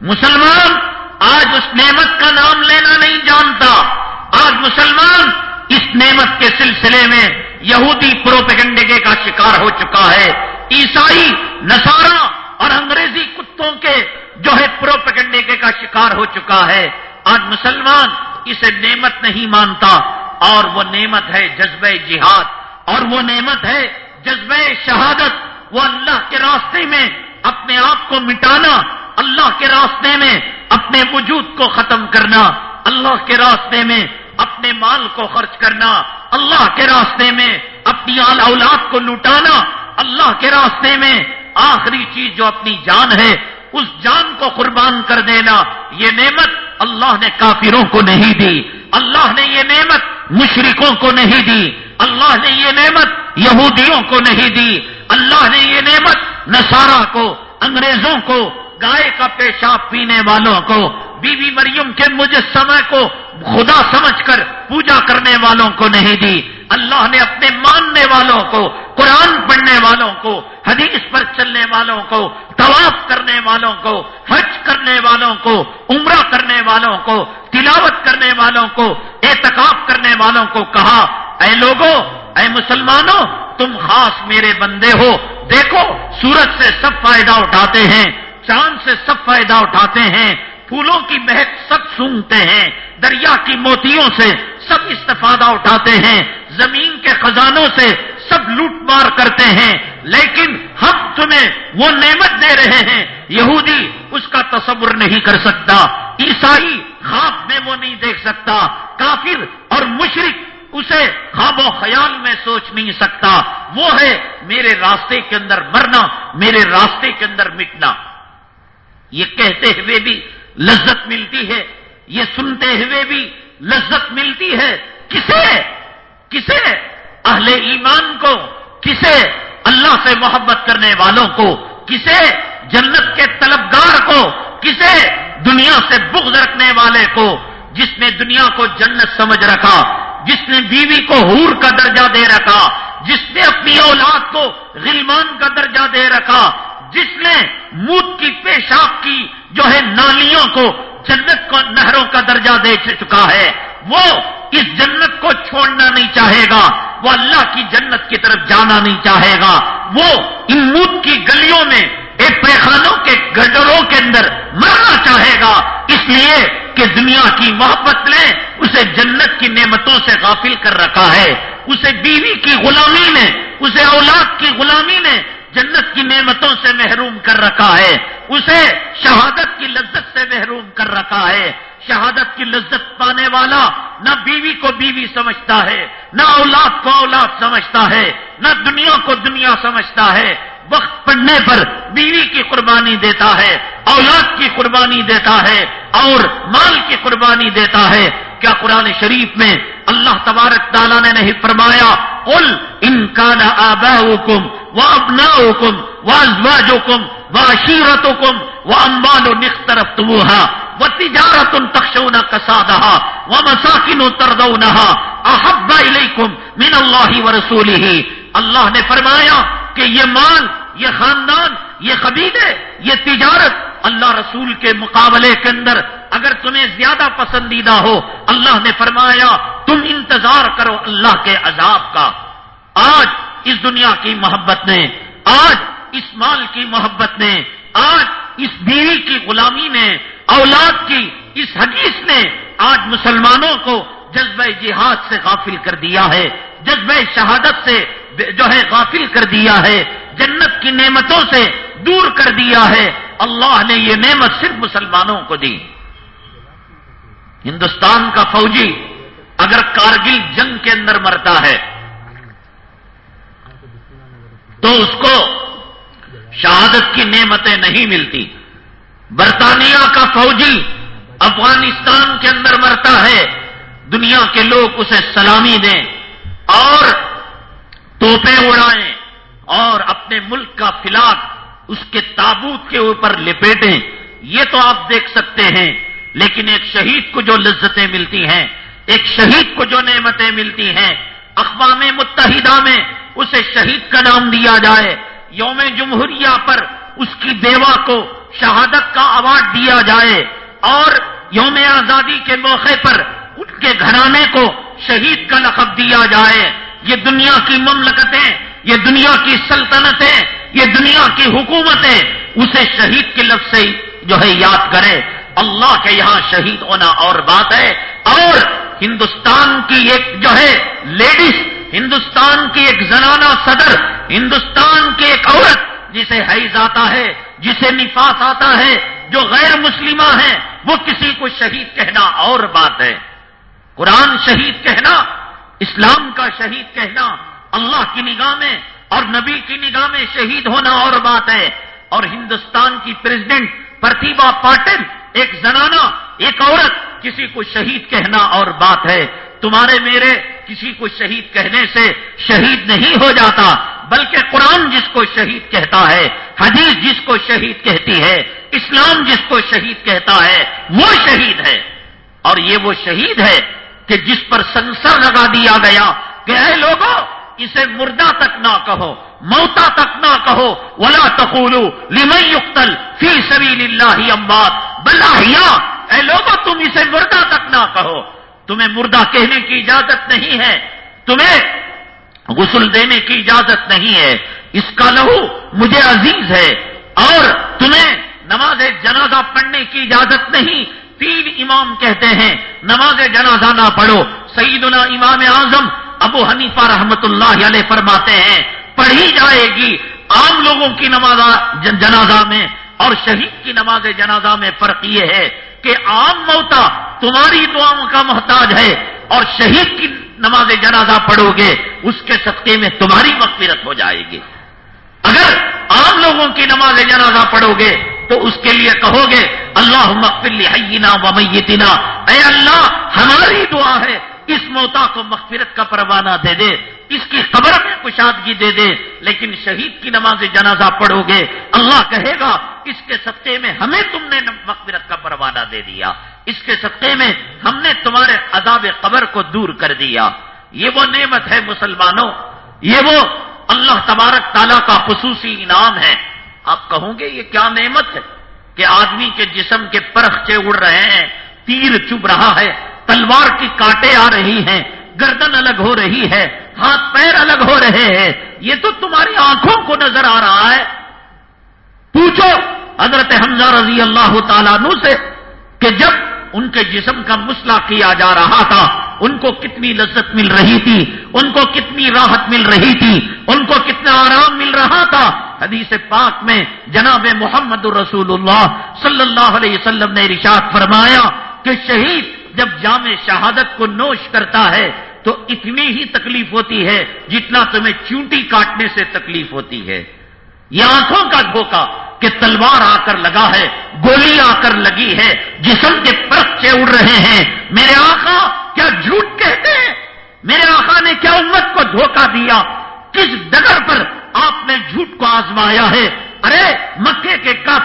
مسلمان آج اس نعمت کا نام لینا نہیں جانتا۔ آج مسلمان اس نعمت کے سلسلے میں یہودی پروپیگنڈے کا شکار ہو چکا ہے۔ عیسائی نسارا اور انگریزی کتوں کے جو ہے پروپیگنڈے کا شکار ہو چکا ہے۔ آج مسلمان اسے نعمت نہیں مانتا اور وہ نعمت ہے جذبہ جہاد۔ اور وہ نعمت ہے جذبہ شہادت۔ وہ اللہ کے راستے میں اپنے آپ کو مٹانا، اللہ کے راستے میں اپنے وجود کو ختم کرنا۔ اللہ کے راستے میں اپنے مال کو خرچ کرنا، اللہ کے راستے میں اپنی آل اولاد کو لوٹانا، اللہ کے راستے میں آخری چیز جو اپنی جان ہے، اس جان کو قربان کر دینا، یہ نعمت اللہ نے کافروں کو نہیں دی۔ اللہ نے یہ نعمت مشرکوں کو نہیں دی۔ اللہ نے یہ نعمت یہودیوں کو نہیں دی۔ اللہ نے یہ نعمت نصارہ کو، انگریزوں کو، گائے کا پیشاب پینے والوں کو۔ بی بی مریم کے مجسمے کو خدا سمجھ کر پوجا کرنے والوں کو نہیں دی۔ اللہ نے اپنے ماننے والوں کو، قرآن پڑھنے والوں کو، حدیث پر چلنے والوں کو، طواف کرنے والوں کو، حج کرنے والوں کو، عمرہ کرنے والوں کو، تلاوت کرنے والوں کو، اعتکاف کرنے والوں کو کہا، اے لوگوں، اے مسلمانوں، تم خاص میرے بندے ہو۔ دیکھو، سورج سے سب فائدہ اٹھاتے ہیں، چاند سے سب فائدہ اٹھاتے ہیں۔ پھولوں کی مہک سب سونگتے ہیں، دریا کی موتیوں سے سب استفادہ اٹھاتے ہیں، زمین کے خزانوں سے سب لوٹ مار کرتے ہیں۔ لیکن ہم تمہیں وہ نعمت دے رہے ہیں، یہودی اس کا تصور نہیں کر سکتا۔ عیسائی خواب میں وہ نہیں دیکھ سکتا۔ کافر اور مشرق اسے خواب و خیال میں سوچ نہیں سکتا۔ وہ ہے میرے راستے کے اندر مرنا، میرے راستے کے اندر مٹنا۔ یہ کہتے ہوئے بھی لذت ملتی ہے یہ سنتے ہوئے بھی لذت ملتی ہے کسے کسے اہل ایمان کو کسے اللہ سے محبت کرنے والوں کو کسے جنت کے طلبگار کو کسے دنیا سے بغض رکھنے والے کو جس نے دنیا کو جنت سمجھ رکھا جس نے بیوی کو حور کا درجہ دے رکھا جس نے اپنی اولاد کو غلمان کا درجہ دے رکھا جس نے موت کی پیشاب کی جو ہے نالیوں کو جنت کو نہروں کا درجہ دے چکا ہے، وہ اس جنت کو چھوڑنا نہیں چاہے گا، وہ اللہ کی جنت کی طرف جانا نہیں چاہے گا۔ وہ ان موت کی گلیوں میں ایک پیخانوں کے گڈروں کے اندر مرنا چاہے گا۔ اس لیے کہ دنیا کی محبت نے اسے جنت کی نعمتوں سے غافل کر رکھا ہے۔ اسے بیوی کی غلامی نے، اسے اولاد کی غلامی نے جنت کی نعمتوں سے محروم کر رکھا ہے، اسے شہادت کی لذت سے محروم کر رکھا ہے۔ شہادت کی لذت پانے والا نہ بیوی کو بیوی سمجھتا ہے، نہ اولاد کو اولاد سمجھتا ہے، نہ دنیا کو دنیا سمجھتا ہے۔ وقت پڑنے پر بیوی کی قربانی دیتا ہے، اولاد کی قربانی دیتا ہے اور مال کی قربانی دیتا ہے۔ کیا قرآن شریف میں اللہ تبارک تعالیٰ نے نہیں فرمایا، قل ان آبا حکم و ابنا حکم و ازواج حکم و اشیرت حکم و و نخترف تمہا و تجارت ان تخشون کسادہ و مساکن تردونہ احب الیکم من اللہ و رسولی اللہ نے فرمایا کہ یہ مال، یہ خاندان، یہ قبیلے یہ تجارت اللہ رسول کے مقابلے کے اندر اگر تمہیں زیادہ پسندیدہ ہو، اللہ نے فرمایا تم انتظار کرو اللہ کے عذاب کا۔ آج اس دنیا کی محبت نے، آج اس مال کی محبت نے، آج اس بیوی کی غلامی نے، اولاد کی اس حدیث نے آج مسلمانوں کو جذبہ جہاد سے غافل کر دیا ہے۔ جذبہ شہادت سے جو ہے غافل کر دیا ہے۔ جنت کی نعمتوں سے دور کر دیا ہے۔ اللہ نے یہ نعمت صرف مسلمانوں کو دی۔ ہندوستان کا فوجی اگر کارگل جنگ کے اندر مرتا ہے تو اس کو شہادت کی نعمتیں نہیں ملتی۔ برطانیہ کا فوجی افغانستان کے اندر مرتا ہے، دنیا کے لوگ اسے سلامی دیں اور توپے اڑائیں اور اپنے ملک کا فلاق اس کے تابوت کے اوپر لپیٹیں۔ یہ تو آپ دیکھ سکتے ہیں، لیکن ایک شہید کو جو لذتیں ملتی ہیں ایک شہید کو جو نعمتیں ملتی ہیں، اقوام متحدہ میں اسے شہید کا نام دیا جائے۔ یوم جمہوریہ پر اس کی بیوہ کو شہادت کا اوارڈ دیا جائے۔ اور یوم آزادی کے موقع پر ان کے گھرانے کو شہید کا لقب دیا جائے۔ یہ دنیا کی مملکتیں، یہ دنیا کی سلطنتیں، یہ دنیا کی حکومتیں، اسے شہید کے لفظ سے جو ہے یاد کرے اللہ کے یہاں شہید ہونا اور بات ہے، اور ہندوستان کی ایک جو ہے، لیڈیز، ہندوستان کی ایک زنانہ صدر، ہندوستان کی ایک عورت جسے حیض آتا ہے، جسے نفاس آتا ہے، جو غیر مسلمہ ہیں وہ کسی کو شہید کہنا اور بات ہے۔ قرآن شہید کہنا، اسلام کا شہید کہنا، اللہ کی نگاہ میں اور نبی کی نگاہ میں شہید ہونا اور بات ہے۔ اور ہندوستان کی پریزیڈنٹ پرتیبا پاٹل ایک زنانہ، ایک عورت، کسی کو شہید کہنا اور بات ہے۔ تمہارے میرے کسی کو شہید کہنے سے شہید نہیں ہو جاتا، بلکہ قرآن جس کو شہید کہتا ہے، حدیث جس کو شہید کہتی ہے، اسلام جس کو شہید کہتا ہے، وہ شہید ہے۔ اور یہ وہ شہید ہے کہ جس پر سنسر لگا دیا گیا کہ اے لوگوں اسے مردہ تک نہ کہو موتا تک نہ کہو۔ ولا تقولو لمن یقتل فی سبیل اللہ امبات بلاحیا اے لوگوں تم اسے مردہ تک نہ کہو۔ تمہیں مردہ کہنے کی اجازت نہیں ہے۔ تمہیں غسل دینے کی اجازت نہیں ہے۔ اس کا لہو مجھے عزیز ہے۔ اور تمہیں نماز جنازہ پڑھنے کی اجازت نہیں۔ تین امام کہتے ہیں، نماز جنازہ نہ پڑھو۔ سیدنا امام اعظم ابو حنیفہ رحمت اللہ علیہ فرماتے ہیں، پڑھی جائے گی۔ عام لوگوں کی نماز جنازہ میں اور شہید کی نماز جنازہ میں فرق یہ ہے کہ عام موتا تمہاری دعاؤں کا محتاج ہے اور شہید کی نماز جنازہ پڑھو گے، اس کے صدقے میں تمہاری مغفرت ہو جائے گی۔ اگر عام لوگوں کی نماز جنازہ پڑھو گے، تو اس کے لیے کہو گے اللہ مغفر حینا و میتنا۔ اے اللہ، ہماری دعا ہے، اس موتا کو مغفرت کا پروانہ دے دے۔ اس کی خبر میں کشادگی دے دے، لیکن شہید کی نماز جنازہ پڑھو گے۔ اللہ کہے گا، اس کے سطح میں ہمیں تم نے مغفرت کا پروانہ دے دیا۔ اس کے سطح میں ہم نے تمہارے عذاب قبر کو دور کر دیا۔ یہ وہ نعمت ہے مسلمانوں، یہ وہ اللہ تبارک تعالیٰ کا خصوصی انعام ہے۔ آپ کہوں گے، یہ کیا نعمت ہے کہ آدمی کے جسم کے پرخچے اڑ رہے ہیں، تیر چب رہا ہے، تلوار کی کاٹے آ رہی ہیں، گردن الگ ہو رہی ہے ہاتھ پیر الگ ہو رہے ہیں، یہ تو تمہاری آنکھوں کو نظر آ رہا ہے۔ پوچھو حضرت حمزہ رضی اللہ تعالیٰ عنہ سے کہ جب ان کے جسم کا مسئلہ کیا جا رہا تھا، ان کو کتنی لذت مل رہی تھی، ان کو کتنی راحت مل رہی تھی، ان کو کتنا آرام مل رہا تھا۔ حدیث پاک میں جناب محمد الرسول اللہ صلی اللہ علیہ وسلم نے رشاد فرمایا کہ شہید جب جامع شہادت کو نوش کرتا ہے تو اتنی ہی تکلیف ہوتی ہے جتنا تمہیں چونٹی کاٹنے سے تکلیف ہوتی ہے۔ یہ آنکھوں کا دھوکا کہ تلوار آ کر لگا ہے، گولی آ کر لگی ہے، جسم کے پرچے اڑ رہے ہیں۔ میرے آقا، کیا جھوٹ کہتے ہیں؟ میرے آقا نے کیا امت کو دھوکا دیا؟ کس ڈگر پر آپ نے جھوٹ کو آزمایا ہے؟ ارے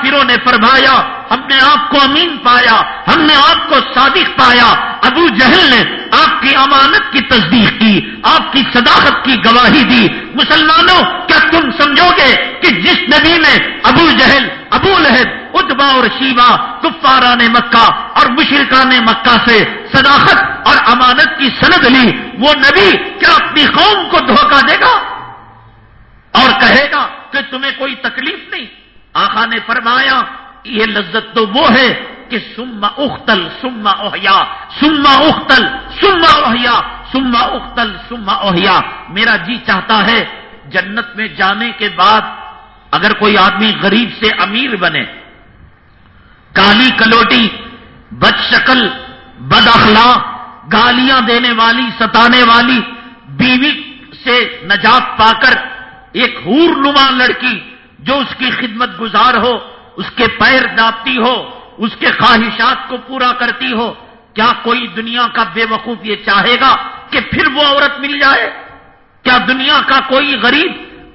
کافروں نے فرمایا، ہم نے آپ کو امین پایا، ہم نے آپ کو صادق پایا۔ ابو جہل نے آپ کی امانت کی تصدیق کی، آپ کی صداقت کی گواہی دی۔ مسلمانوں، کیا تم سمجھو گے کہ جس نبی نے ابو جہل، ابو لہب، ادبا اور شیوا کفارہ نے مکہ اور مشرقہ نے مکہ سے صداقت اور امانت کی سند لی، وہ نبی کیا اپنی قوم کو دھوکہ دے گا اور کہے گا کہ تمہیں کوئی تکلیف نہیں؟ آخا نے فرمایا، یہ لذت تو وہ ہے کہ سما اختل سما اوہیا سما اختل سما اوہیا سما اختل سما اوہیا میرا جی چاہتا ہے جنت میں جانے کے بعد اگر کوئی آدمی غریب سے امیر بنے، کالی کلوٹی، بد شکل، بد اخلاق، گالیاں دینے والی، ستانے والی، بیوی سے نجات پا کر ایک ہور نما لڑکی جو اس کی خدمت گزار ہو، اس کے پیر داپتی ہو، اس کے خواہشات کو پورا کرتی ہو، کیا کوئی دنیا کا بے وقوف یہ چاہے گا کہ پھر وہ عورت مل جائے؟ کیا دنیا کا کوئی غریب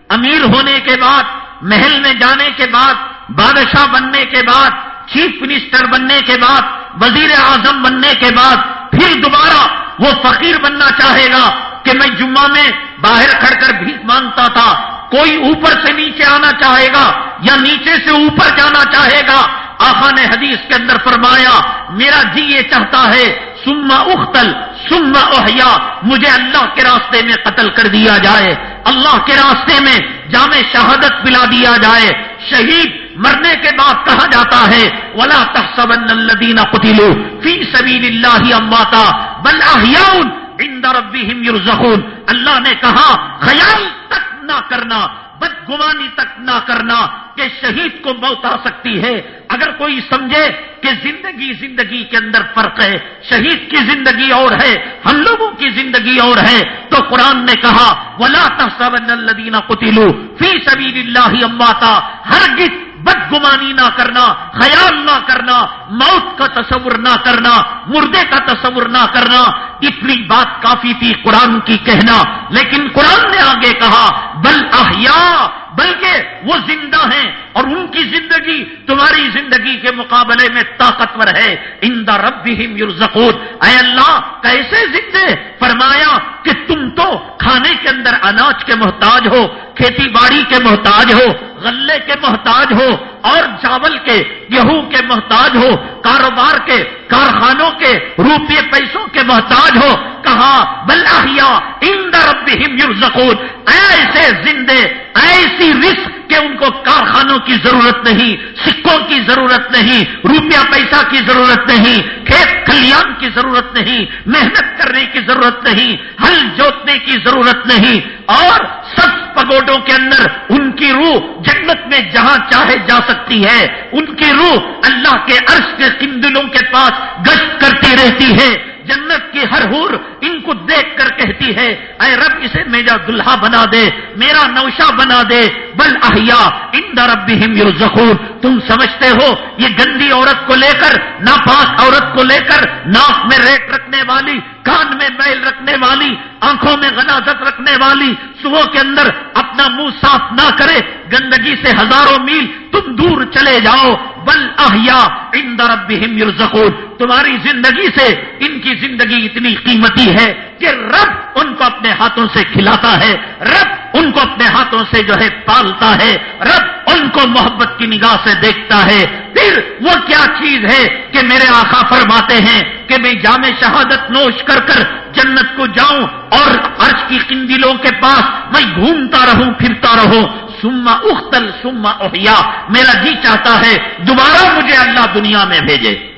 امیر ہونے کے بعد، محل میں جانے کے بعد، بادشاہ بننے کے بعد، چیف منسٹر بننے کے بعد، وزیر اعظم بننے کے بعد، پھر دوبارہ وہ فقیر بننا چاہے گا کہ میں جمعہ میں باہر کھڑ کر بھیک مانگتا تھا کوئی اوپر سے نیچے آنا چاہے گا یا نیچے سے اوپر جانا چاہے گا آخا نے حدیث کے اندر فرمایا، میرا جی یہ چاہتا ہے سما اختل سما اوہیا مجھے اللہ کے راستے میں قتل کر دیا جائے۔ اللہ کے راستے میں جامع شہادت پلا دیا جائے۔ شہید مرنے کے بعد کہا جاتا ہے، ولا تحسبن الذين قتلوا في سبيل الله امواتا بل احياء عند ربهم يرزقون۔ اللہ نے کہا، خیال تک نہ کرنا، بدگمانی تک نہ کرنا کہ شہید کو موت آ سکتی ہے۔ اگر کوئی سمجھے کہ زندگی زندگی کے اندر فرق ہے، شہید کی زندگی اور ہے، ہم لوگوں کی زندگی اور ہے، تو قرآن نے کہا، ولا تحسبن الذين قتلوا في سبيل الله امواتا ہرگز بدگمانی نہ کرنا، خیال نہ کرنا، موت کا تصور نہ کرنا، مردے کا تصور نہ کرنا، اتنی بات کافی تھی قرآن کی کہنا، لیکن قرآن نے آگے کہا، بل احیاء بلکہ وہ زندہ ہیں اور ان کی زندگی تمہاری زندگی کے مقابلے میں طاقتور ہے۔ اندہ رب یرزقون۔ اے اللہ، کیسے زندے؟ فرمایا کہ تم تو کھانے کے اندر اناج کے محتاج ہو، کھیتی باڑی کے محتاج ہو، غلے کے محتاج ہو، اور چاول کے، گیہوں کے محتاج ہو، کاروبار کے، کارخانوں کے، روپے پیسوں کے محتاج ہو۔ کہا بلاہیا ان رب یرزقون۔ ایسے زندے، ایسی رسک کہ ان کو کارخانوں کی ضرورت نہیں، سکوں کی ضرورت نہیں، روپیہ پیسہ کی ضرورت نہیں، کھیت کلیان کی ضرورت نہیں، محنت کرنے کی ضرورت نہیں، ہل جوتنے کی ضرورت نہیں، اور سب پگوڈوں کے اندر ان کی روح جنت میں جہاں چاہے جا سکتی ہے، ان کی روح اللہ کے عرش کے کندلوں کے پاس گشت کرتی رہتی ہے۔ جنت کی ہر ہور ان کو دیکھ کر کہتی ہے، اے رب اسے میرا دلہا بنا دے، میرا نوشا بنا دے، بل احیا ان رب یرزقون۔ تم سمجھتے ہو، یہ گندی عورت کو لے کر، ناپاک عورت کو لے کر ناک میں ریٹ رکھنے والی کان میں میل رکھنے والی، آنکھوں میں غنازت رکھنے والی صبح کے اندر اپنا منہ صاف نہ کرے، گندگی سے ہزاروں میل تم دور چلے جاؤ۔ بل احیا ان ربهم یرزقون۔ تمہاری زندگی سے ان کی زندگی اتنی قیمتی ہے کہ رب ان کو اپنے ہاتھوں سے کھلاتا ہے۔ رب ان کو اپنے ہاتھوں سے جو ہے پالتا ہے۔ رب ان کو محبت کی نگاہ سے دیکھتا ہے۔ پھر وہ کیا چیز ہے کہ میرے آخا فرماتے ہیں کہ میں جامع شہادت نوش کر کر جنت کو جاؤں اور عرش کی قندلوں کے پاس میں گھومتا رہوں، پھرتا رہوں۔ سما اختل سما اوہیا میرا جی چاہتا ہے دوبارہ مجھے اللہ دنیا میں بھیجے۔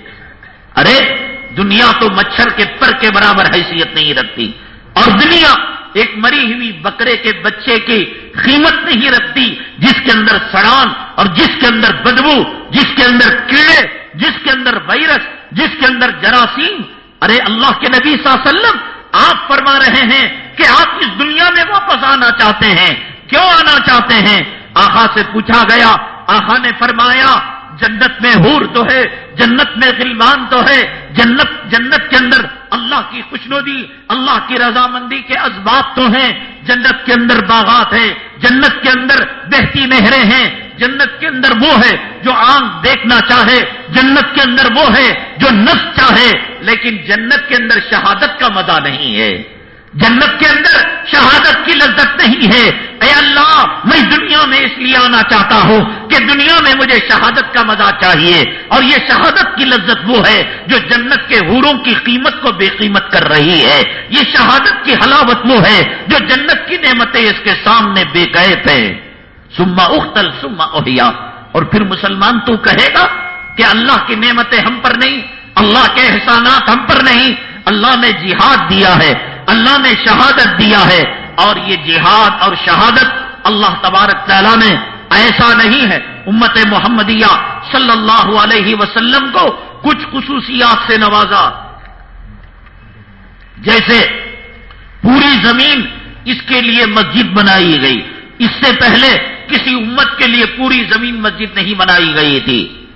ارے، دنیا تو مچھر کے پر کے برابر حیثیت نہیں رکھتی۔ اور دنیا ایک مری ہوئی بکرے کے بچے کی قیمت نہیں رکھتی، جس کے اندر سڑان اور جس کے اندر بدبو، جس کے اندر کیڑے، جس کے اندر وائرس، جس کے اندر جراثیم۔ ارے اللہ کے نبی صلی اللہ علیہ وسلم، آپ فرما رہے ہیں کہ آپ اس دنیا میں واپس آنا چاہتے ہیں۔ کیوں آنا چاہتے ہیں؟ آخا سے پوچھا گیا آخا نے فرمایا جنت میں حور تو ہے، جنت میں غلمان تو ہے، جنت جنت کے اندر اللہ کی خوشنودی، اللہ کی رضامندی کے اسباب تو ہیں۔ جنت کے اندر باغات ہیں، جنت کے اندر بہتی نہریں ہیں۔ جنت کے اندر وہ ہے جو آنکھ دیکھنا چاہے، جنت کے اندر وہ ہے جو نفس چاہے، لیکن جنت کے اندر شہادت کا مزہ نہیں ہے۔ جنت کے اندر شہادت کی لذت نہیں ہے۔ اے اللہ، میں دنیا میں اس لیے آنا چاہتا ہوں کہ دنیا میں مجھے شہادت کا مزہ چاہیے۔ اور یہ شہادت کی لذت وہ ہے جو جنت کے حوروں کی قیمت کو بے قیمت کر رہی ہے۔ یہ شہادت کی حلاوت وہ ہے جو جنت کی نعمتیں اس کے سامنے بے قید ہے سما اختل سما اوہیا اور پھر مسلمان تو کہے گا کہ اللہ کی نعمتیں ہم پر نہیں، اللہ کے احسانات ہم پر نہیں۔ اللہ نے جہاد دیا ہے۔ اللہ نے شہادت دیا ہے اور یہ جہاد اور شہادت اللہ تبارک تعالیٰ نے ایسا نہیں ہے۔ امت محمدیہ صلی اللہ علیہ وسلم کو کچھ خصوصیات سے نوازا۔ جیسے پوری زمین اس کے لیے مسجد بنائی گئی۔ اس سے پہلے کسی امت کے لیے پوری زمین مسجد نہیں بنائی گئی تھی۔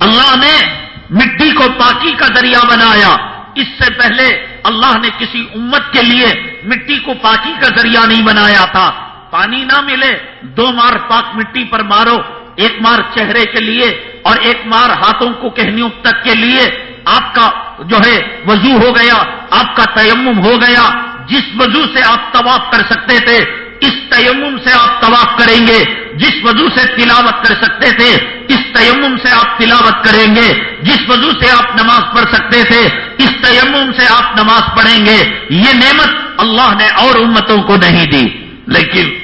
اللہ نے مٹی کو پاکی کا ذریعہ بنایا۔ اس سے پہلے اللہ نے کسی امت کے لیے مٹی کو پاکی کا ذریعہ نہیں بنایا تھا۔ پانی نہ ملے، دو مار پاک مٹی پر مارو، ایک مار چہرے کے لیے اور ایک مار ہاتھوں کو کہنیوں تک کے لیے آپ کا جو ہے وضو ہو گیا، آپ کا تیمم ہو گیا۔ جس وضو سے آپ طواف کر سکتے تھے اس تیمم سے آپ طواف کریں گے، جس وضو سے تلاوت کر سکتے تھے، اس تیمم سے آپ تلاوت کریں گے، جس وضو سے آپ نماز پڑھ سکتے تھے، اس تیمم سے آپ نماز پڑھیں گے۔ یہ نعمت اللہ نے اور امتوں کو نہیں دی۔ لیکن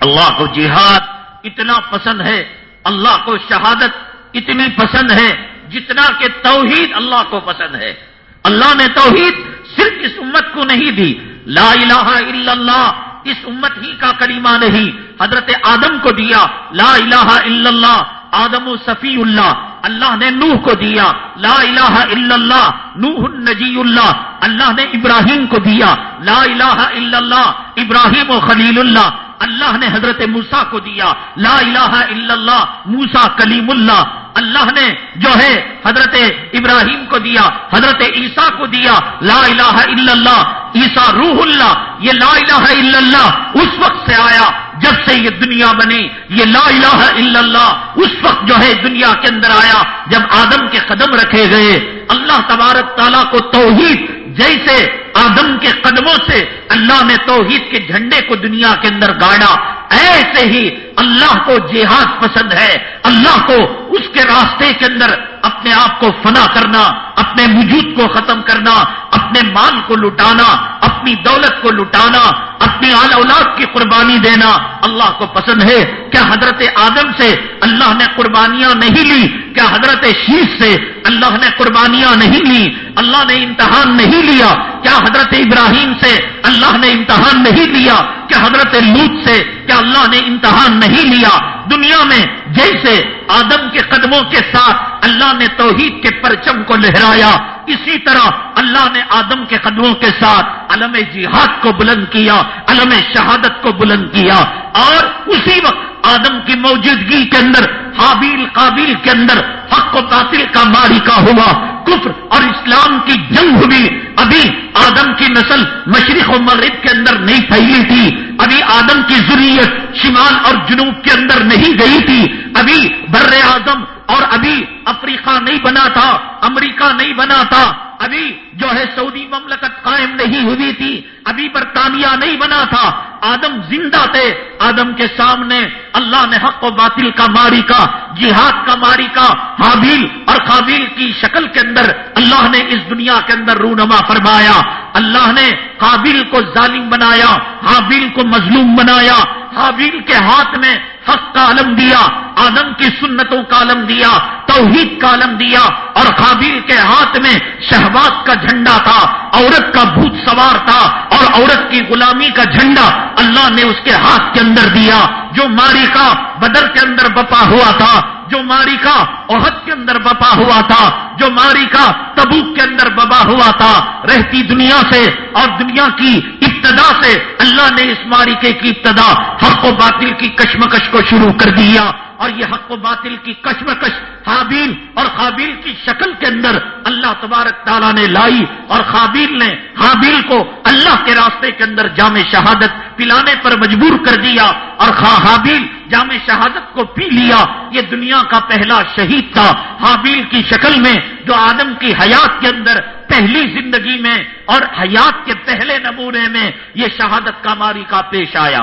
اللہ کو جہاد اتنا پسند ہے، اللہ کو شہادت اتنی پسند ہے، جتنا کہ توحید اللہ کو پسند ہے۔ اللہ نے توحید صرف اس امت کو نہیں دی۔ لا الہ الا اللہ اس امت ہی کا کریمہ نہیں۔ حضرت آدم کو دیا۔ لا الہ الا اللہ، آدم و صفی اللہ۔ اللہ نے نوح کو دیا۔ لا الہ الا اللہ، نوح النجی اللہ۔ اللہ نے ابراہیم کو دیا۔ لا الہ الا اللہ، ابراہیم و خلیل اللہ۔ اللہ نے حضرت موسا کو دیا۔ لا الہ الا اللہ موسا کلیم اللہ۔ اللہ نے جو ہے حضرت ابراہیم کو دیا، حضرت عیسیٰ کو دیا، لا الہ الا اللہ، عیسیٰ روح اللہ، یہ لا الہ الا اللہ اس وقت سے آیا جب سے یہ دنیا بنی، یہ لا الہ الا اللہ اس وقت جو ہے دنیا کے اندر آیا جب آدم کے قدم رکھے گئے۔ اللہ تبارک تعالیٰ کو توحید، جیسے آدم کے قدموں سے اللہ نے توحید کے جھنڈے کو دنیا کے اندر گاڑا ایسے ہی اللہ کو جہاد پسند ہے، اللہ کو اس کے راستے کے اندر اپنے آپ کو فنا کرنا، اپنے وجود کو ختم کرنا اپنے مال کو لٹانا، اپنی دولت کو لٹانا، اپنی آل اولاد کی قربانی دینا اللہ کو پسند ہے۔ کیا حضرت آدم سے اللہ نے قربانیاں نہیں لی؟ کیا حضرت شیش سے اللہ نے قربانیاں نہیں لی؟ اللہ نے امتحان نہیں لیا؟ کیا حضرت ابراہیم سے اللہ نے امتحان نہیں لیا؟ کیا حضرت لوت سے کیا اللہ نے امتحان نہیں لیا؟ دنیا میں جیسے آدم کے قدموں کے ساتھ اللہ نے توحید کے پرچم کو لہرایا، اسی طرح اللہ نے آدم کے قدموں کے ساتھ علم جہاد کو بلند کیا، علم شہادت کو بلند کیا۔ اور اسی وقت آدم کی موجودگی کے اندر، حابیل قابل کے اندر حق و باطل کا ماری کا ہوا۔ کفر اور اسلام کی جنگ ہوئی۔ ابھی آدم کی نسل مشرق و مغرب کے اندر نہیں پھیلی تھی۔ ابھی آدم کی ضروریت شمال اور جنوب کے اندر نہیں گئی تھی۔ ابھی بر اعظم اور ابھی افریقہ نہیں بنا تھا، امریکہ نہیں بنا تھا۔ ابھی جو ہے سعودی مملکت قائم نہیں ہوئی تھی، ابھی برطانیہ نہیں بنا تھا۔ آدم زندہ تھے۔ آدم کے سامنے اللہ نے حق و باطل کا ماری کا، جہاد کا ماری کا، حابیل اور قابل کی شکل کے اندر اللہ نے اس دنیا کے اندر رونما فرمایا۔ اللہ نے قابل کو ظالم بنایا، حابیل کو مظلوم بنایا۔ حابیل کے ہاتھ میں حق کا علم دیا آدم کی سنتوں کا علم دیا، توحید کا علم دیا، اور قابل کے ہاتھ میں شہباز کا جھنڈا تھا، عورت کا بھوت سوار تھا، اور عورت کی غلامی کا جھنڈا اللہ نے اس کے ہاتھ کے اندر دیا، جو ماری کا بدر کے اندر بپا ہوا تھا جو ماری کا عہد کے اندر بپا ہوا تھا، جو ماری کا تبوک کے اندر ببا ہوا تھا، رہتی دنیا سے اور دنیا کی ابتدا سے اللہ نے اس ماریکے کی ابتدا حق و باطل کی کشمکش کو شروع کر دیا۔ اور یہ حق و باطل کی کشمکش حابیل اور قابیل کی شکل کے اندر اللہ تبارک تعالیٰ نے لائی اور قابیل نے حابیل کو اللہ کے راستے کے اندر جامع شہادت پلانے پر مجبور کر دیا اور حابیل جامع شہادت کو پی لیا، یہ دنیا کا پہلا شہید تھا۔ حابیل کی شکل میں جو آدم کی حیات کے اندر پہلی زندگی میں اور حیات کے پہلے نمونے میں یہ شہادت کا ماری کا پیش آیا۔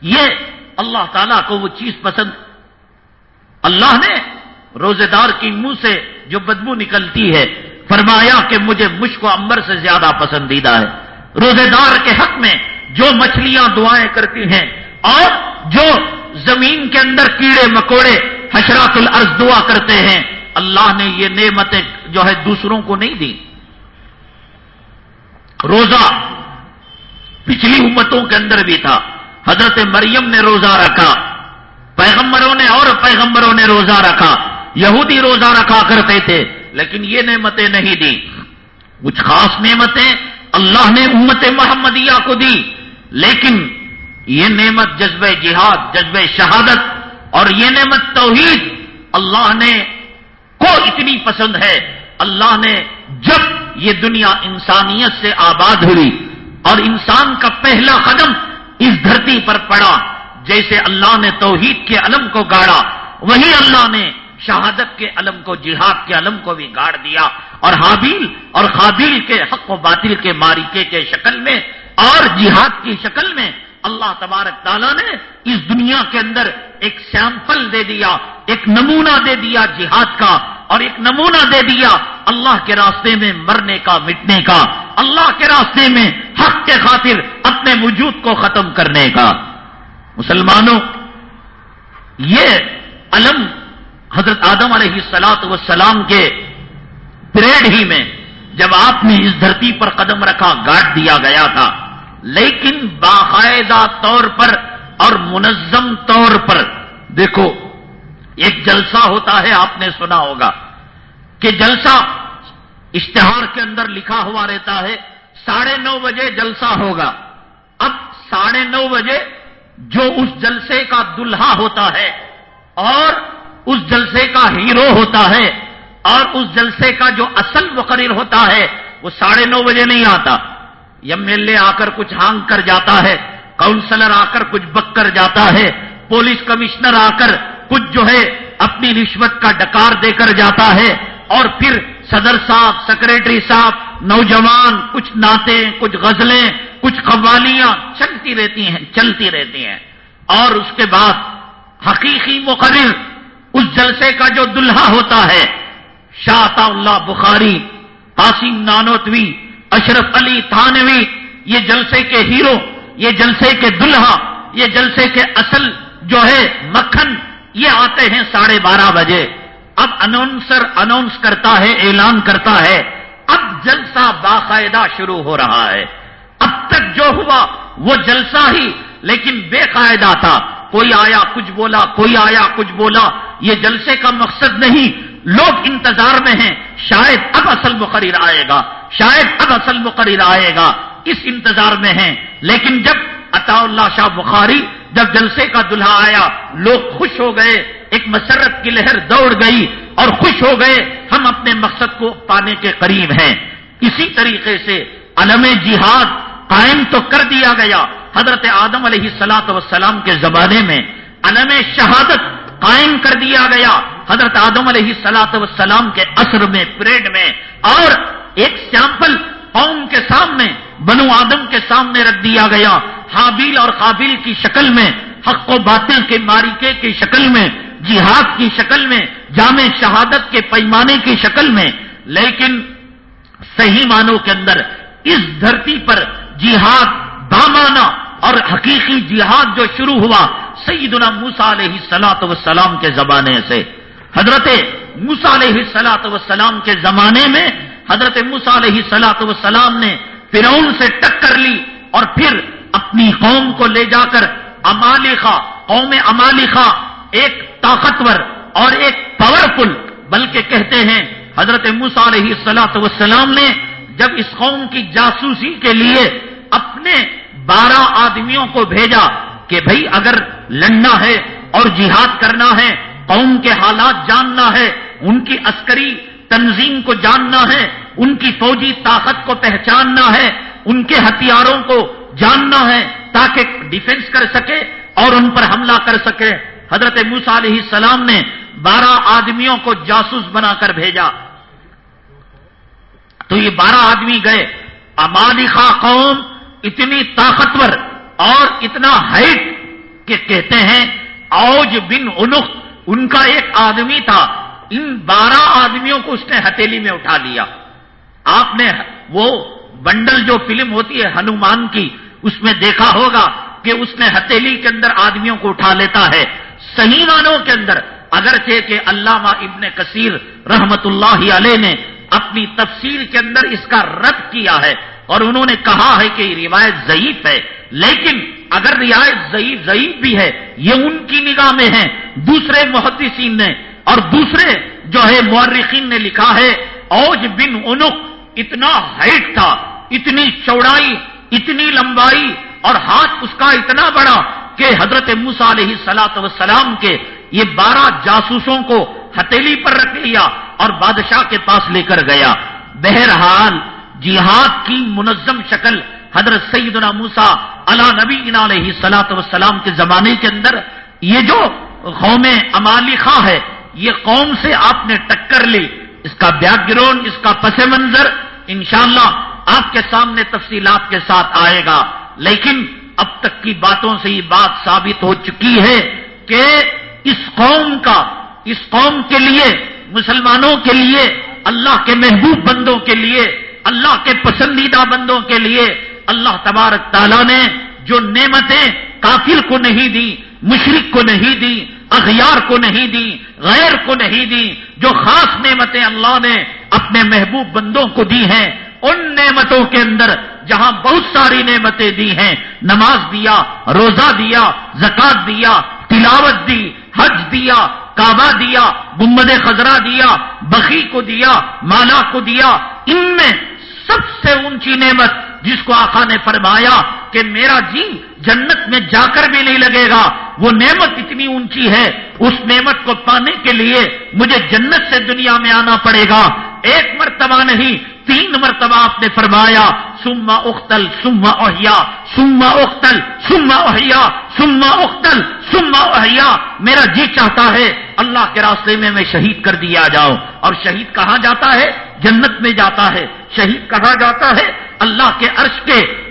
یہ اللہ تعالیٰ کو وہ چیز پسند۔ اللہ نے روزے دار کی منہ سے جو بدبو نکلتی ہے، فرمایا کہ مجھے مشک و امبر سے زیادہ پسندیدہ ہے۔ روزے دار کے حق میں جو مچھلیاں دعائیں کرتی ہیں اور جو زمین کے اندر کیڑے مکوڑے حشرات الارض دعا کرتے ہیں، اللہ نے یہ نعمتیں جو ہے دوسروں کو نہیں دی روزہ پچھلی امتوں کے اندر بھی تھا۔ حضرت مریم نے روزہ رکھا، پیغمبروں نے اور پیغمبروں نے روزہ رکھا۔ یہودی روزہ رکھا کرتے تھے، لیکن یہ نعمتیں نہیں دی کچھ خاص نعمتیں اللہ نے امت محمدیہ کو دی، لیکن یہ نعمت جذب جہاد جذب شہادت اور یہ نعمت توحید، اللہ نے کو اتنی پسند ہے۔ اللہ نے جب یہ دنیا انسانیت سے آباد ہوئی اور انسان کا پہلا قدم اس دھرتی پر پڑا، جیسے اللہ نے توحید کے علم کو گاڑا، وہی اللہ نے شہادت کے علم کو، جہاد کے علم کو بھی گاڑ دیا۔ اور حابیل اور خابیل کے حق و باطل کے ماریکے کے شکل میں اور جہاد کی شکل میں اللہ تبارک تعالیٰ نے اس دنیا کے اندر ایک سیمپل دے دیا، ایک نمونہ دے دیا جہاد کا، اور ایک نمونہ دے دیا اللہ کے راستے میں مرنے کا، مٹنے کا۔ اللہ کے راستے میں حق کے خاطر اپنے وجود کو ختم کرنے کا۔ مسلمانوں، یہ علم حضرت آدم علیہ سلاط وسلام کے پریڈ ہی میں جب آپ نے اس دھرتی پر قدم رکھا، گاٹ دیا گیا تھا۔ لیکن باقاعدہ طور پر اور منظم طور پر، دیکھو، ایک جلسہ ہوتا ہے، آپ نے سنا ہوگا کہ جلسہ اشتہار کے اندر لکھا ہوا رہتا ہے، ساڑھے نو بجے جلسہ ہوگا۔ اب ساڑھے نو بجے جو اس جلسے کا دلہا ہوتا ہے اور اس جلسے کا ہیرو ہوتا ہے اور اس جلسے کا جو اصل مقرر ہوتا ہے، وہ ساڑھے نو بجے نہیں آتا۔ ایم ایل اے آ کر کچھ ہانگ کر جاتا ہے کاؤنسلر آ کر کچھ بک کر جاتا ہے، پولیس کمشنر آ کر کچھ جو ہے اپنی رشوت کا ڈکار دے کر جاتا ہے اور پھر صدر صاحب سیکرٹری صاحب، نوجوان کچھ ناطے کچھ غزلیں، کچھ قوالیاں چلتی رہتی ہیں، چلتی رہتی ہیں۔ اور اس کے بعد حقیقی مقرر اس جلسے کا جو دلہا ہوتا ہے، شاہ اللہ بخاری، قاسم نانوتوی اشرف علی تھانوی، یہ جلسے کے ہیرو، یہ جلسے کے دلہا، یہ جلسے کے اصل جو ہے مکھن، یہ آتے ہیں ساڑھے بارہ بجے۔ اب اناؤنسر اناؤنس کرتا ہے، اعلان کرتا ہے۔ اب جلسہ باقاعدہ شروع ہو رہا ہے۔ اب تک جو ہوا، وہ جلسہ ہی، لیکن بے قاعدہ تھا۔ کوئی آیا، کچھ بولا، کوئی آیا، کچھ بولا۔ یہ جلسے کا مقصد نہیں، لوگ انتظار میں ہیں۔ شاید اب اصل مقرر آئے گا۔ شاید اب اصل مقرر آئے گا، اس انتظار میں ہیں۔ لیکن جب عطا اللہ شاہ بخاری جب جلسے کا دلہا آیا، لوگ خوش ہو گئے، ایک مسرت کی لہر دوڑ گئی اور خوش ہو گئے، ہم اپنے مقصد کو پانے کے قریب ہیں۔ اسی طریقے سے علم جہاد قائم تو کر دیا گیا۔ حضرت آدم علیہ سلاط وسلام کے زمانے میں علم شہادت قائم کر دیا گیا۔ حضرت آدم علیہ سلاط وسلام کے اثر میں، پریڈ میں اور ایک سیمپل قوم کے سامنے، بنو آدم کے سامنے رکھ دیا گیا۔ حابیل اور قابل کی شکل میں، حق و باطل کے ماریکے کی شکل میں، جہاد کی شکل میں، جامع شہادت کے پیمانے کی شکل میں۔ لیکن صحیح معنوں کے اندر اس دھرتی پر جہاد بامانہ اور حقیقی جہاد جو شروع ہوا سیدنا موسا علیہ سلاط وسلام کے زمانے سے۔ حضرت موسا علیہ سلاط وسلام کے زمانے میں حضرت موسا علیہ سلاط وسلام نے فرعون سے ٹکر لی اور پھر اپنی قوم کو لے جا کر امالخا قوم امالخا ایک طاقتور اور ایک پاورفل بلکہ کہتے ہیں حضرت موسا علیہ السلاط وسلام نے جب اس قوم کی جاسوسی کے لیے اپنے بارہ آدمیوں کو بھیجا کہ بھائی اگر لڑنا ہے اور جہاد کرنا ہے، قوم کے حالات جاننا ہے، ان کی عسکری تنظیم کو جاننا ہے، ان کی فوجی طاقت کو پہچاننا ہے، ان کے ہتھیاروں کو جاننا ہے تاکہ ڈیفنس کر سکے اور ان پر حملہ کر سکے۔ حضرت موسا علیہ السلام نے بارہ آدمیوں کو جاسوس بنا کر بھیجا۔ تو یہ بارہ آدمی گئے۔ امالخا قوم اتنی طاقتور اور اتنا ہائٹ کہ کہتے ہیں، اوج بن انخ ان کا ایک آدمی تھا۔ ان بارہ آدمیوں کو اس نے ہتیلی میں اٹھا لیا۔ آپ نے وہ بنڈل جو فلم ہوتی ہے ہنومان کی، اس میں دیکھا ہوگا کہ اس نے ہتیلی کے اندر آدمیوں کو اٹھا لیتا ہے۔ صحیح معنوں کے اندر، اگرچہ کہ علامہ ابن کثیر رحمت اللہ علیہ نے اپنی تفسیر کے اندر اس کا رد کیا ہے اور انہوں نے کہا ہے کہ یہ روایت ضعیف ہے۔ لیکن اگر رعایت ضعیف ضعیف بھی ہے، یہ ان کی نگاہ میں ہے۔ دوسرے محدثین نے اور دوسرے جو ہے مورخین نے لکھا ہے، اوج بن انک اتنا ہائٹ تھا، اتنی چوڑائی، اتنی لمبائی، اور ہاتھ اس کا اتنا بڑا کہ حضرت موسا علیہ سلاط وسلام کے یہ بارہ جاسوسوں کو ہتیلی پر رکھ لیا اور بادشاہ کے پاس لے کر گیا۔ بہرحال، جہاد کی منظم شکل حضرت سیدنا موسا علا نبی علیہ سلاط وسلام کے زمانے کے اندر، یہ جو قوم امالخا ہے یہ قوم سے آپ نے ٹکر لی، اس کا بیک گراؤنڈ اس کا پس منظر، انشاءاللہ آپ کے سامنے تفصیلات کے ساتھ آئے گا۔ لیکن اب تک کی باتوں سے یہ بات ثابت ہو چکی ہے کہ اس قوم کا، اس قوم کے لیے، مسلمانوں کے لیے، اللہ کے محبوب بندوں کے لیے، اللہ کے پسندیدہ بندوں کے لیے اللہ تبارک تعالیٰ نے جو نعمتیں کافر کو نہیں دی مشرق کو نہیں دی اغیار کو نہیں دی، غیر کو نہیں دی، جو خاص نعمتیں اللہ نے اپنے محبوب بندوں کو دی ہیں، ان نعمتوں کے اندر جہاں بہت ساری نعمتیں دی ہیں، نماز دیا، روزہ دیا زکات دیا، تلاوت دی، حج دیا، کعبہ دیا گمد خزرہ دیا، بخی کو دیا، مالا کو دیا، ان میں سب سے اونچی نعمت جس کو آقا نے فرمایا کہ میرا جی جنت میں جا کر بھی نہیں لگے گا۔ وہ نعمت اتنی اونچی ہے، اس نعمت کو پانے کے لیے مجھے جنت سے دنیا میں آنا پڑے گا۔ ایک مرتبہ نہیں، تین مرتبہ آپ نے فرمایا سما اختل سما اہیا سما اختل سما اہیا سما اختل سما اہیا میرا جی چاہتا ہے، اللہ کے راستے میں میں شہید کر دیا جاؤں۔ اور شہید کہاں جاتا ہے؟ جنت میں جاتا ہے۔ شہید کہاں جاتا ہے؟ اللہ کے عرش کے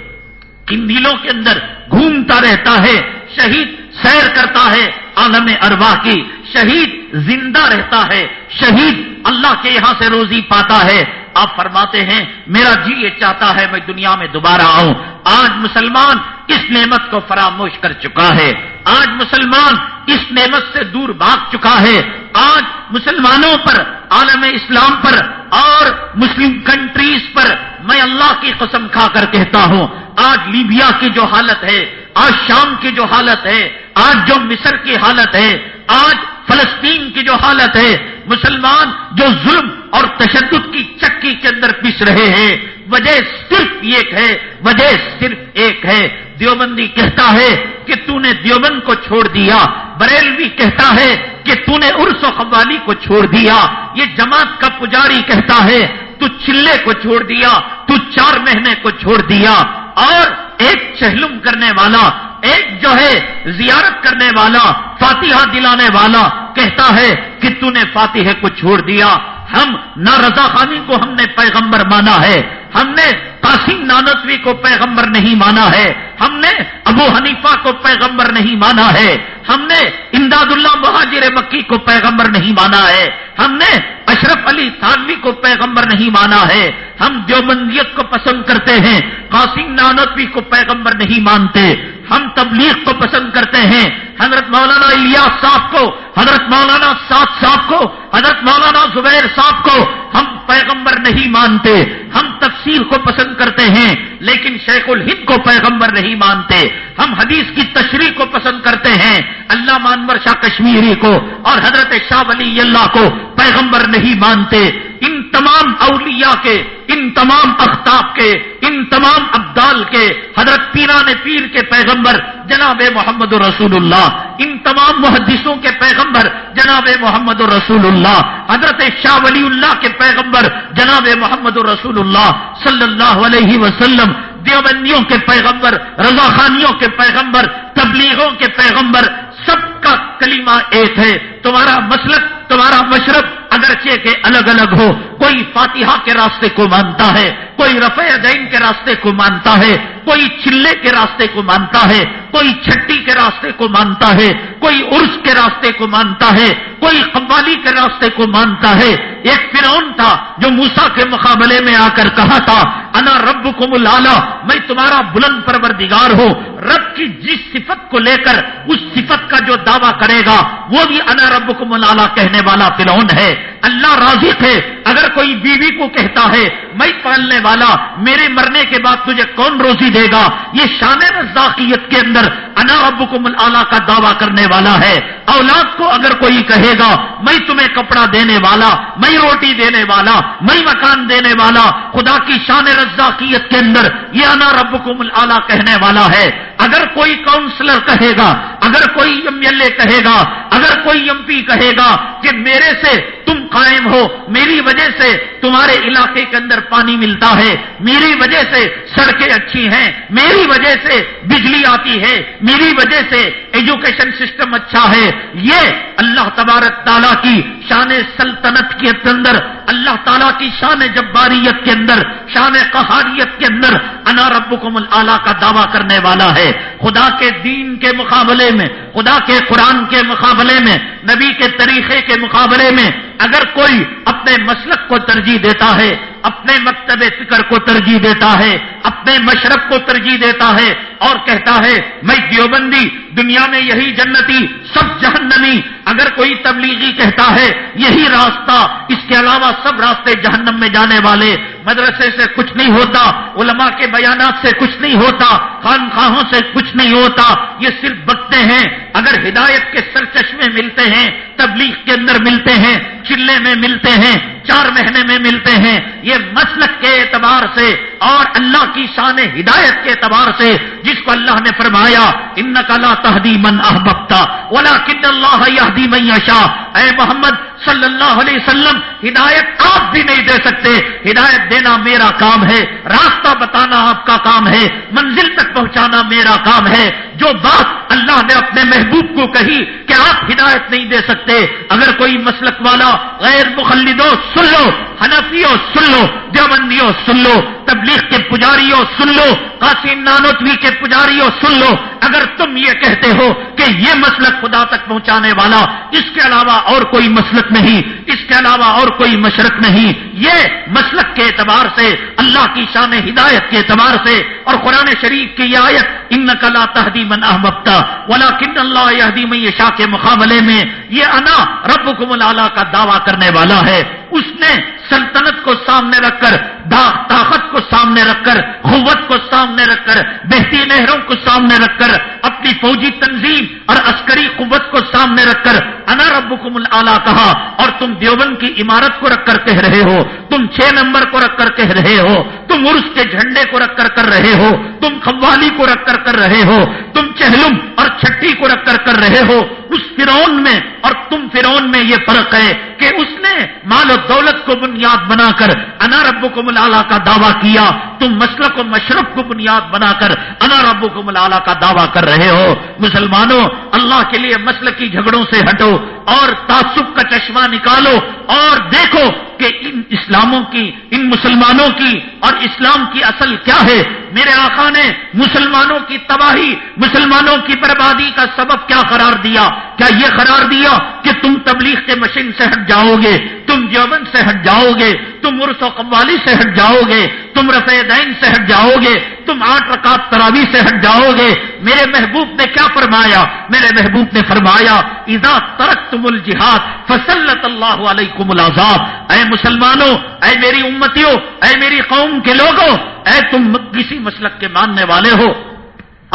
کن دلوں کے اندر گھومتا رہتا ہے، شہید سیر کرتا ہے عالم اروا کی، شہید زندہ رہتا ہے، شہید اللہ کے یہاں سے روزی پاتا ہے۔ آپ فرماتے ہیں، میرا جی یہ چاہتا ہے، میں دنیا میں دوبارہ آؤں۔ آج مسلمان اس نعمت کو فراموش کر چکا ہے۔ آج مسلمان اس نعمت سے دور بھاگ چکا ہے۔ آج مسلمانوں پر، عالم اسلام پر اور مسلم کنٹریز پر میں اللہ کی قسم کھا کر کہتا ہوں۔ آج لیبیا کی جو حالت ہے، آج شام کی جو حالت ہے، آج جو مصر کی حالت ہے، آج فلسطین کی جو حالت ہے، مسلمان جو ظلم اور تشدد کی چکی کے اندر پس رہے ہیں، وجہ صرف ایک ہے، وجہ صرف ایک ہے۔ دیوبندی کہتا ہے کہ تو نے دیوبند کو چھوڑ دیا، بریلوی کہتا ہے کہ تو نے ارس و قوالی کو چھوڑ دیا۔ یہ جماعت کا پجاری کہتا ہے، تو چلے کو چھوڑ دیا، تو چار مہینے کو چھوڑ دیا۔ اور ایک چہلم کرنے والا، ایک جو ہے زیارت کرنے والا، فاتحہ دلانے والا، کہتا ہے کہ تو نے فاتحہ کو چھوڑ دیا، ہم نہ رضا خانی کو ہم نے پیغمبر مانا ہے، ہم نے قاسم نانتوی کو پیغمبر نہیں مانا ہے، ہم نے ابو حنیفہ کو پیغمبر نہیں مانا ہے، ہم نے امداد اللہ مہاجر مکی کو پیغمبر نہیں مانا ہے، ہم نے اشرف علی تھانوی کو پیغمبر نہیں مانا ہے ہم دیوبندیت کو پسند کرتے ہیں، قاسم نانوی کو پیغمبر نہیں مانتے۔ ہم تبلیغ کو پسند کرتے ہیں۔ حضرت مولانا الیاس صاحب کو، حضرت مولانا سعد صاحب کو حضرت مولانا زبیر صاحب کو ہم پیغمبر نہیں مانتے، ہم تفسیر کو پسند کرتے ہیں، لیکن شیخ الہند کو پیغمبر نہیں مانتے۔ ہم حدیث کی تشریح کو پسند کرتے ہیں اللہ مانور شاہ کشمیری کو اور حضرت شاہ ولی اللہ کو پیغمبر نہیں مانتے۔ ان تمام اولیاء کے، ان تمام اختاب کے، ان تمام ابدال کے، حضرت پیران پیر کے پیغمبر جناب محمد رسول اللہ، ان تمام محدثوں کے پیغمبر جناب محمد رسول اللہ، حضرت شاہ ولی اللہ کے پیغمبر جناب محمد رسول اللہ صلی اللہ علیہ وسلم، دیوبندیوں کے پیغمبر رضا خانیوں کے پیغمبر، تبلیغوں کے پیغمبر، سب کا کلمہ ایک ہے، تمہارا مسلک، تمہارا مشرق اگرچہ کے الگ الگ ہو، کوئی فاتحہ کے راستے کو مانتا ہے، کوئی رفع دین کے راستے کو مانتا ہے کوئی چلے کے راستے کو مانتا ہے، کوئی چھٹی کے راستے کو مانتا ہے، کوئی عرس کے راستے کو مانتا ہے، کوئی قوالی کے راستے کو مانتا ہے۔ ایک فرعون تھا جو موسا کے مقابلے میں آ کر کہا تھا، انا رب کو میں تمہارا بلند پروردگار ہوں۔ رب کی جس صفت کو لے کر اس صفت کا جو دعویٰ کرے گا، وہ بھی انا رب کو کہنے والا فرعون ہے۔ اللہ راضی تھے اگر کوئی بیوی کو کہتا ہے، میں پالنے والا، میرے مرنے کے بعد تجھے کون روزی دے گا۔ یہ شان رزاقیت کے اندر انا ابکم اللہ کا دعویٰ کرنے والا ہے۔ اولاد کو اگر کوئی کہے گا، میں تمہیں کپڑا دینے والا، میں روٹی دینے والا، میں مکان دینے والا، خدا کی شان رزاقیت کے اندر یہ انا ربکم اللہ کہنے والا ہے۔ اگر کوئی کاؤنسلر کہے گا، اگر کوئی ایم ایل اے کہے گا، اگر کوئی ایم پی کہے گا کہ میرے سے تم قائم ہو، میری وجہ سے تمہارے علاقے کے اندر پانی ملتا ہے، میری وجہ سے سڑکیں اچھی ہیں میری وجہ سے بجلی آتی ہے، میری وجہ سے ایجوکیشن سسٹم اچھا ہے۔ یہ اللہ تبارک تعالیٰ کی شان سلطنت کے اندر، اللہ تعالیٰ کی شان جباریت کے اندر، شان قہاریت کے اندر انا ربکم اللہ کا دعویٰ کرنے والا ہے۔ خدا کے دین کے مقابلے میں، خدا کے قرآن کے مقابلے میں، نبی کے طریقے کے مقابلے میں اگر کوئی اپنے مسلک کو ترجیح دیتا ہے اپنے مکتب فکر کو ترجیح دیتا ہے اپنے مشرق کو ترجیح دیتا ہے اور کہتا ہے، میں دیوبندی، دنیا میں یہی جنتی، سب جہنمی. اگر کوئی تبلیغی کہتا ہے، یہی راستہ، اس کے علاوہ سب راستے جہنم میں جانے والے. مدرسے سے کچھ نہیں ہوتا، علماء کے بیانات سے کچھ نہیں ہوتا، خانخواہوں سے کچھ نہیں ہوتا، یہ صرف بکتے ہیں۔ اگر ہدایت کے سر چشمے ملتے ہیں، تبلیغ کے اندر ملتے ہیں، چلے میں ملتے ہیں، چار مہینے میں ملتے ہیں، یہ مسلک کے اعتبار سے اور اللہ کی شان ہدایت کے اعتبار سے جس کو اللہ نے فرمایا ان لا تحدی من احبتا اولا کن اللہ یادی میشا اے محمد صلی اللہ علیہ وسلم ہدایت آپ بھی نہیں دے سکتے۔ ہدایت دینا میرا کام ہے، راستہ بتانا آپ کا کام ہے، منزل تک پہنچانا میرا کام ہے۔ جو بات اللہ نے اپنے محبوب کو کہی کہ آپ ہدایت نہیں دے سکتے، اگر کوئی مسلک والا غیر مخلدو سن لو، حنفیوں سن لو، دیوبندیوں سن لو، تبلیغ کے پجاریوں سن لو، قاسم نانوتوی کے پجاریوں سن لو، اگر تم یہ کہتے ہو کہ یہ مسلک خدا تک پہنچانے والا، اس کے علاوہ اور کوئی مسلک نہیں، اس کے علاوہ اور کوئی مشرق نہیں۔ یہ مسلک کے اعتبار سے، اللہ کی شان ہدایت کے اعتبار سے اور قرآن شریف کی یہ آیت ان کلا تحدی من احمبتا ولا کن اللہ شاہ کے مقابلے میں، یہ انا رب کا دعویٰ کرنے والا ہے۔ اس نے سلطنت کو سامنے رکھ کر طاقت کو سامنے رکھ کر، قوت کو سامنے رکھ کر بہتی نہروں کو سامنے رکھ کر، اپنی فوجی تنظیم اور عسکری قوت کو سامنے رکھ کر، انا ربکم العلا کہا، اور تم دیوبند کی عمارت کو رکھ کر کہہ رہے ہو، تم چھ نمبر کو رکھ کر کہہ رہے ہو، تم عرس کے جھنڈے کو رکھ کر کر رہے ہو، تم قوالی کو رکھ کر کر رہے ہو، تم چہلم اور چھٹی کو رکھ کر کر رہے ہو، اس فرون میں اور تم فرون میں یہ فرق ہے کہ اس نے مال و دولت کو بنیاد بنا کر انا رب کو ملالا کا دعویٰ کیا، تم مسلک و مشرف کو بنیاد بنا کر انا رب کو ملالا کا دعویٰ کر رہے ہو۔ مسلمانوں، اللہ کے لیے مسل کی جھگڑوں سے ہٹو اور تعصب کا چشمہ نکالو اور دیکھو کہ ان اسلاموں کی، ان مسلمانوں کی اور اسلام کی اصل کیا ہے۔ میرے آقا نے مسلمانوں کی تباہی، مسلمانوں کی بربادی کا سبب کیا قرار دیا؟ کیا یہ قرار دیا کہ تم تبلیغ کے مشین سے ہٹ جاؤ گے تم جوبن سے ہٹ جاؤ گے تم عرس و قوالی سے ہٹ جاؤ گے تم رفع دین سے ہٹ جاؤ گے تم آٹھ رکعت تراوی سے ہٹ جاؤ گے میرے محبوب نے کیا فرمایا؟ میرے محبوب نے فرمایا، اذا ترک تم الجہاد فصلت اللہ علیکم العذاب. اے مسلمانوں، اے میری امتیوں، اے میری قوم کے لوگوں، اے تم کسی مسلک کے ماننے والے ہو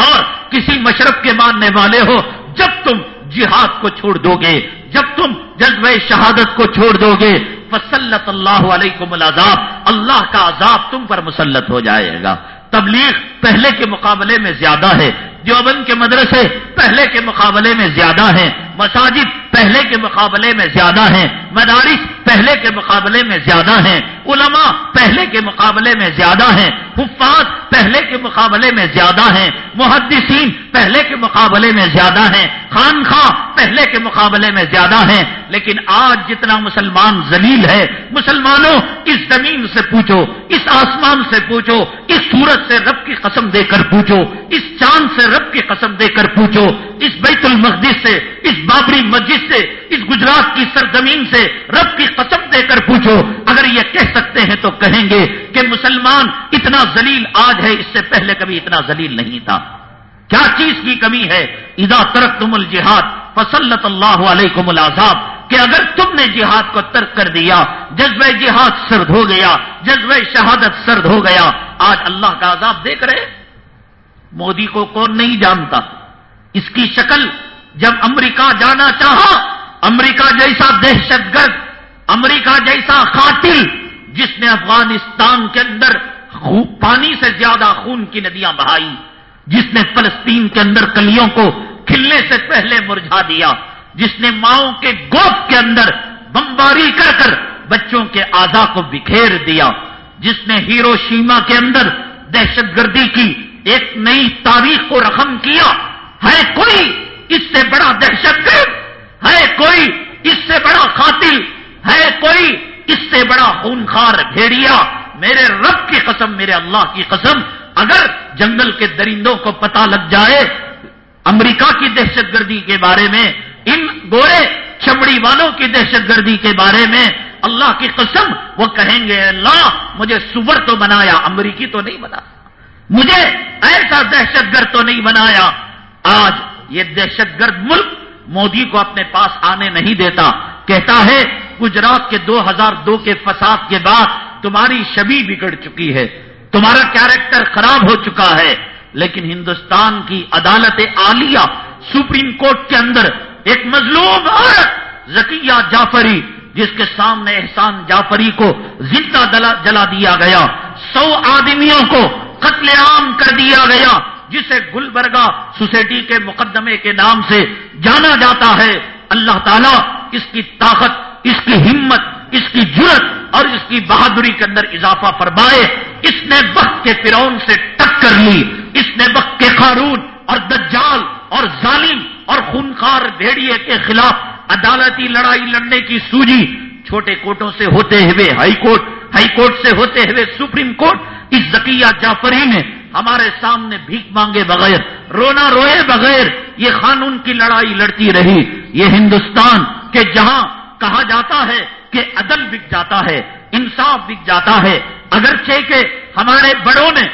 اور کسی مشرق کے ماننے والے ہو، جب تم جہاد کو چھوڑ دو گے جب تم جذبہ شہادت کو چھوڑ دو گے فصلت اللہ علیکم العذاب، اللہ کا عذاب تم پر مسلط ہو جائے گا۔ تبلیغ پہلے کے مقابلے میں زیادہ ہے دیوبند کے مدرسے پہلے کے مقابلے میں زیادہ ہیں، مساجد پہلے کے مقابلے میں زیادہ ہیں، مدارس پہلے کے مقابلے میں زیادہ ہیں، علماء پہلے کے مقابلے میں زیادہ ہیں، حفاظ پہلے کے مقابلے میں زیادہ ہیں، محدثین پہلے کے مقابلے میں زیادہ ہیں، خانخواہ پہلے کے مقابلے میں زیادہ ہیں۔ لیکن آج جتنا مسلمان زلیل ہے، مسلمانوں، اس زمین سے پوچھو، اس آسمان سے پوچھو، اس سورج سے رب کی قسم دے کر پوچھو، اس چاند سے رب کی قسم دے کر پوچھو، اس بیت المقدس سے، اس بابری مسجد سے، اس گجرات کی سرزمین سے رب کی قسم دے کر پوچھو۔ اگر یہ کہہ سکتے ہیں تو کہیں گے کہ مسلمان اتنا ذلیل آج ہے، اس سے پہلے کبھی اتنا ذلیل نہیں تھا۔ کیا چیز کی کمی ہے؟ ادا ترک تم الجہاد فصلت اللہ علیکم العذاب۔ کہ اگر تم نے جہاد کو ترک کر دیا، جذبہ جہاد سرد ہو گیا، جذبہ شہادت سرد ہو گیا، آج اللہ کا عذاب دیکھ رہے مودی کو کون نہیں جانتا؟ اس کی شکل جب امریکہ جانا چاہا، امریکہ جیسا دہشت گرد، امریکہ جیسا قاتل، جس نے افغانستان کے اندر پانی سے زیادہ خون کی ندیاں بہائی، جس نے فلسطین کے اندر کلیوں کو کھلنے سے پہلے مرجھا دیا، جس نے ماؤں کے گوپ کے اندر بمباری کر کر بچوں کے آزا کو بکھیر دیا، جس نے ہیرو شیما کے اندر دہشت گردی کی ایک نئی تاریخ کو رقم کیا؟ ہے کوئی اس سے بڑا دہشت گرد؟ ہے کوئی اس سے بڑا قاتل؟ ہے کوئی اس سے بڑا خونخار بھیڑیا؟ میرے رب کی قسم، میرے اللہ کی قسم، اگر جنگل کے درندوں کو پتا لگ جائے امریکہ کی دہشت گردی کے بارے میں، ان گورے چمڑی والوں کی دہشت گردی کے بارے میں اللہ کی قسم، وہ کہیں گے، اللہ مجھے سور تو بنایا، امریکی تو نہیں بنا۔ مجھے ایسا دہشت گرد تو نہیں بنایا۔ آج یہ دہشت گرد ملک مودی کو اپنے پاس آنے نہیں دیتا۔ کہتا ہے، گجرات کے دو ہزار دو کے فساد کے بعد تمہاری شبی بگڑ چکی ہے۔ تمہارا کیریکٹر خراب ہو چکا ہے۔ لیکن ہندوستان کی عدالت عالیہ سپریم کورٹ کے اندر ایک مظلوم عورت زکیہ جعفری، جس کے سامنے احسان جعفری کو زندہ جلا دیا گیا۔ سو آدمیوں کو قتل عام کر دیا گیا، جسے گلبرگہ سوسائٹی کے مقدمے کے نام سے جانا جاتا ہے۔ اللہ تعالیٰ اس کی طاقت، اس کی ہمت، اس کی جرت اور اس کی بہادری کے اندر اضافہ فرمائے۔ اس نے وقت کے فرون سے ٹکر لی۔ اس نے وقت کے قارون اور دجال اور ظالم اور خونخار بھیڑیے کے خلاف عدالتی لڑائی لڑنے کی سوجی چھوٹے کوٹوں سے ہوتے ہوئے ہائی کورٹ ہائی کورٹ سے ہوتے ہوئے سپریم کورٹ اس زکیہ جعفری نے ہمارے سامنے بھیک مانگے بغیر، رونا روئے بغیر یہ قانون کی لڑائی لڑتی رہی۔ یہ ہندوستان کے جہاں کہا جاتا ہے کہ عدل بک جاتا ہے، انصاف بک جاتا ہے، اگرچہ کہ ہمارے بڑوں نے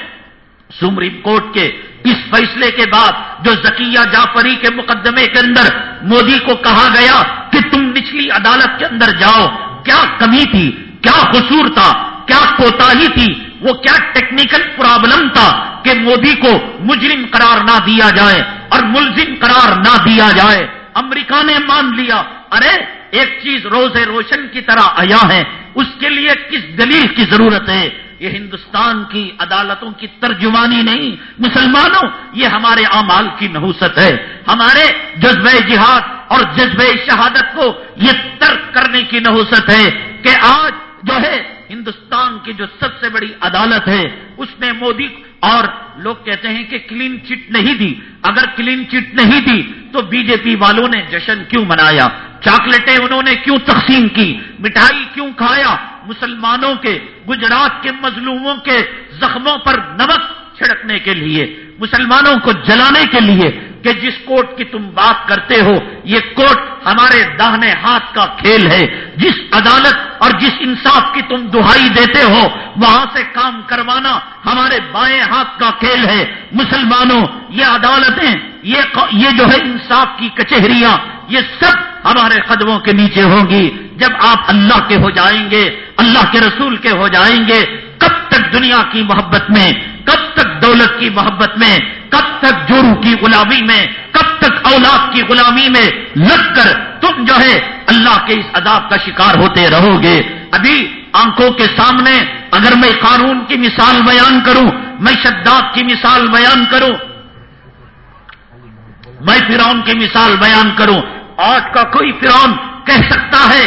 سپریم کورٹ کے اس فیصلے کے بعد جو زکیہ جعفری کے مقدمے کے اندر مودی کو کہا گیا کہ تم نچلی عدالت کے اندر جاؤ، کیا کمی تھی؟ کیا قصور تھا؟ کیا کوتا تھی؟ وہ کیا ٹیکنیکل پرابلم تھا کہ مودی کو مجرم قرار نہ دیا جائے اور ملزم قرار نہ دیا جائے؟ امریکہ نے مان لیا۔ ارے، ایک چیز روز روشن کی طرح آیا ہے۔ اس کے لیے کس دلیل کی ضرورت ہے؟ یہ ہندوستان کی عدالتوں کی ترجمانی نہیں۔ مسلمانوں، یہ ہمارے اعمال کی نحوست ہے۔ ہمارے جذبہ جہاد اور جذبہ شہادت کو یہ ترک کرنے کی نحوست ہے کہ آج جو ہے ہندوستان کی جو سب سے بڑی عدالت ہے، اس نے مودی اور لوگ کہتے ہیں کہ کلین چٹ نہیں دی۔ اگر کلین چٹ نہیں دی تو بی جے پی والوں نے جشن کیوں منایا؟ چاکلیٹیں انہوں نے کیوں تقسیم کی؟ مٹھائی کیوں کھایا؟ مسلمانوں کے، گجرات کے مظلوموں کے زخموں پر نمک چھڑکنے کے لیے، مسلمانوں کو جلانے کے لیے کہ جس کوٹ کی تم بات کرتے ہو، یہ کوٹ ہمارے داہنے ہاتھ کا کھیل ہے۔ جس عدالت اور جس انصاف کی تم دہائی دیتے ہو، وہاں سے کام کروانا ہمارے بائیں ہاتھ کا کھیل ہے۔ مسلمانوں، یہ عدالتیں یہ جو ہے انصاف کی کچہریاں، یہ سب ہمارے قدموں کے نیچے ہوں گی۔ جب آپ اللہ کے ہو جائیں گے، اللہ کے رسول کے ہو جائیں گے، کب تک دنیا کی محبت میں کب تک دولت کی محبت میں، کب تک جورو کی غلامی میں، کب تک اولاد کی غلامی میں لگ کر تم جو ہے اللہ کے اس عذاب کا شکار ہوتے رہو گے۔ ابھی آنکھوں کے سامنے اگر میں قانون کی مثال بیان کروں، میں شداد کی مثال بیان کروں، میں فرعون کی مثال بیان کروں، آج کا کوئی فرعون کہہ سکتا ہے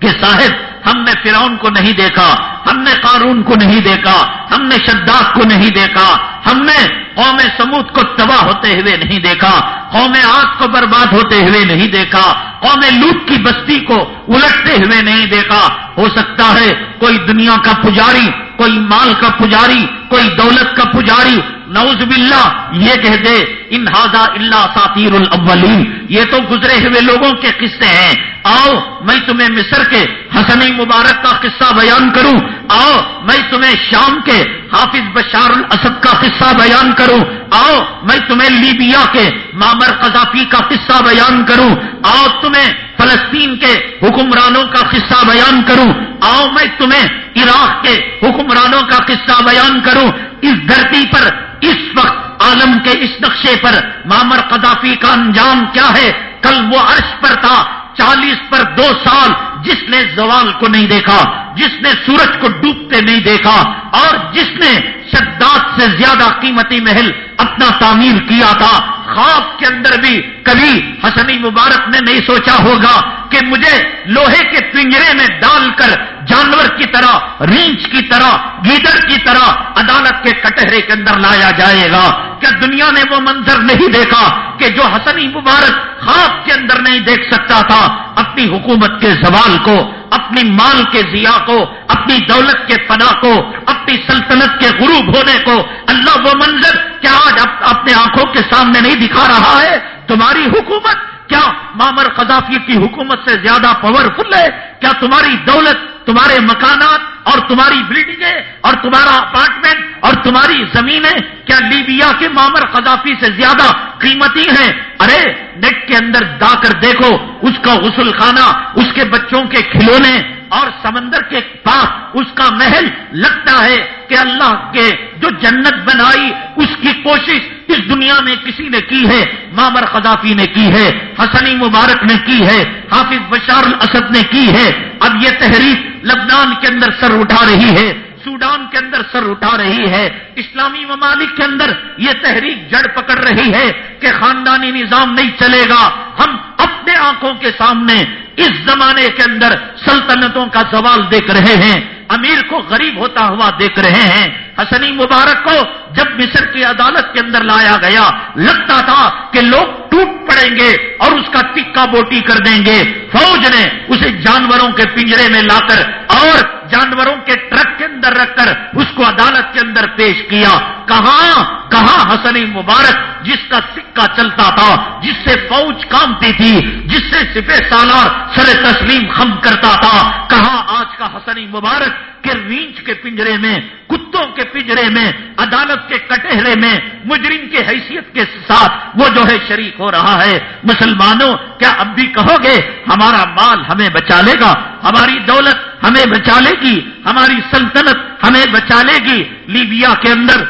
کہ صاحب ہم نے فرعون کو نہیں دیکھا، ہم نے قارون کو نہیں دیکھا، ہم نے شداد کو نہیں دیکھا، ہم نے قوم سمود کو تباہ ہوتے ہوئے نہیں دیکھا، قوم آگ کو برباد ہوتے ہوئے نہیں دیکھا، قوم لوٹ کی بستی کو الٹتے ہوئے نہیں دیکھا۔ ہو سکتا ہے کوئی دنیا کا پجاری، کوئی مال کا پجاری کوئی دولت کا پجاری نوز باللہ، یہ کہہ دے، ان ہاضا اللہ ساتیر الاولین۔ یہ تو گزرے ہوئے لوگوں کے قصے ہیں۔ آؤ، میں تمہیں مصر کے حسنی مبارک کا قصہ بیان کروں۔ آؤ، میں تمہیں شام کے حافظ بشار الاسد کا قصہ بیان کروں۔ آؤ، میں تمہیں لیبیا کے مامر قذافی کا قصہ بیان کروں۔ آؤ، تمہیں فلسطین کے حکمرانوں کا قصہ بیان کروں۔ آؤ، میں تمہیں عراق کے حکمرانوں کا قصہ بیان کروں، اس دھرتی پر، اس وقت عالم کے اس نقشے پر مامر قدافی کا انجام کیا ہے؟ کل وہ عرش پر تھا، چالیس پر دو سال جس نے زوال کو نہیں دیکھا، جس نے سورج کو ڈوبتے نہیں دیکھا، اور جس نے شداد سے زیادہ قیمتی محل اپنا تعمیر کیا تھا۔ خواب کے اندر بھی کبھی حسنی مبارک نے نہیں سوچا ہوگا کہ مجھے لوہے کے پنجرے میں ڈال کر جانور کی طرح ریچھ کی طرح گیدر کی طرح عدالت کے کٹہرے کے اندر لایا جائے گا۔ کیا دنیا نے وہ منظر نہیں دیکھا کہ جو حسنی مبارک خواب کے اندر نہیں دیکھ سکتا تھا؟ اپنی حکومت کے زوال کو، اپنی مال کے ضیا کو، اپنی دولت کے پناہ کو، اپنی سلطنت کے غروب ہونے کو۔ اللہ وہ منظر کیا آج اپنے آنکھوں کے سامنے نہیں دکھا رہا ہے؟ تمہاری حکومت کیا مامر قذافی کی حکومت سے زیادہ پاورفل ہے؟ کیا تمہاری دولت، تمہارے مکانات اور تمہاری بلڈنگیں اور تمہارا اپارٹمنٹ اور تمہاری زمینیں کیا لیبیا کے مامر قذافی سے زیادہ قیمتی ہیں؟ ارے، نیٹ کے اندر دا کر دیکھو، اس کا غسل خانہ، اس کے بچوں کے کھلونے اور سمندر کے پاس اس کا محل لگتا ہے کہ اللہ کے جو جنت بنائی اس کی کوشش اس دنیا میں کسی نے کی ہے؟ مامر قذافی نے کی ہے حسنی مبارک نے کی ہے، حافظ بشار الاسد نے کی ہے۔ اب یہ تحریک لبنان کے اندر سر اٹھا رہی ہے، سوڈان کے اندر سر اٹھا رہی ہے۔ اسلامی ممالک کے اندر یہ تحریک جڑ پکڑ رہی ہے کہ خاندانی نظام نہیں چلے گا۔ ہم اپنے آنکھوں کے سامنے اس زمانے کے اندر سلطنتوں کا سوال دیکھ رہے ہیں، امیر کو غریب ہوتا ہوا دیکھ رہے ہیں۔ حسنی مبارک کو جب مصر کی عدالت کے اندر لایا گیا، لگتا تھا کہ لوگ ٹوٹ پڑیں گے اور اس کا ٹکا بوٹی کر دیں گے۔ فوج نے اسے جانوروں کے پنجرے میں لا کر اور جانوروں کے ٹرک کے اندر رکھ کر اس کو عدالت کے اندر پیش کیا۔ کہاں؟ کہاں حسنی مبارک جس کا سکہ چلتا تھا، جس سے فوج کامتی تھی، جس سے سپہ سالار سر تسلیم خم کرتا تھا۔ کہاں آج کا حسنی مبارک کہ رینچ کے پنجرے میں، کتوں کے پنجرے میں، عدالت کے کٹہرے میں، مجرم کی حیثیت کے ساتھ وہ جو ہے شریک ہو رہا ہے۔ مسلمانوں، کیا اب بھی کہو گے، ہمارا مال ہمیں بچا لے گا، ہماری دولت ہمیں بچا لے گی۔ ہماری سلطنت ہمیں بچا لے گی۔ لیبیا کے اندر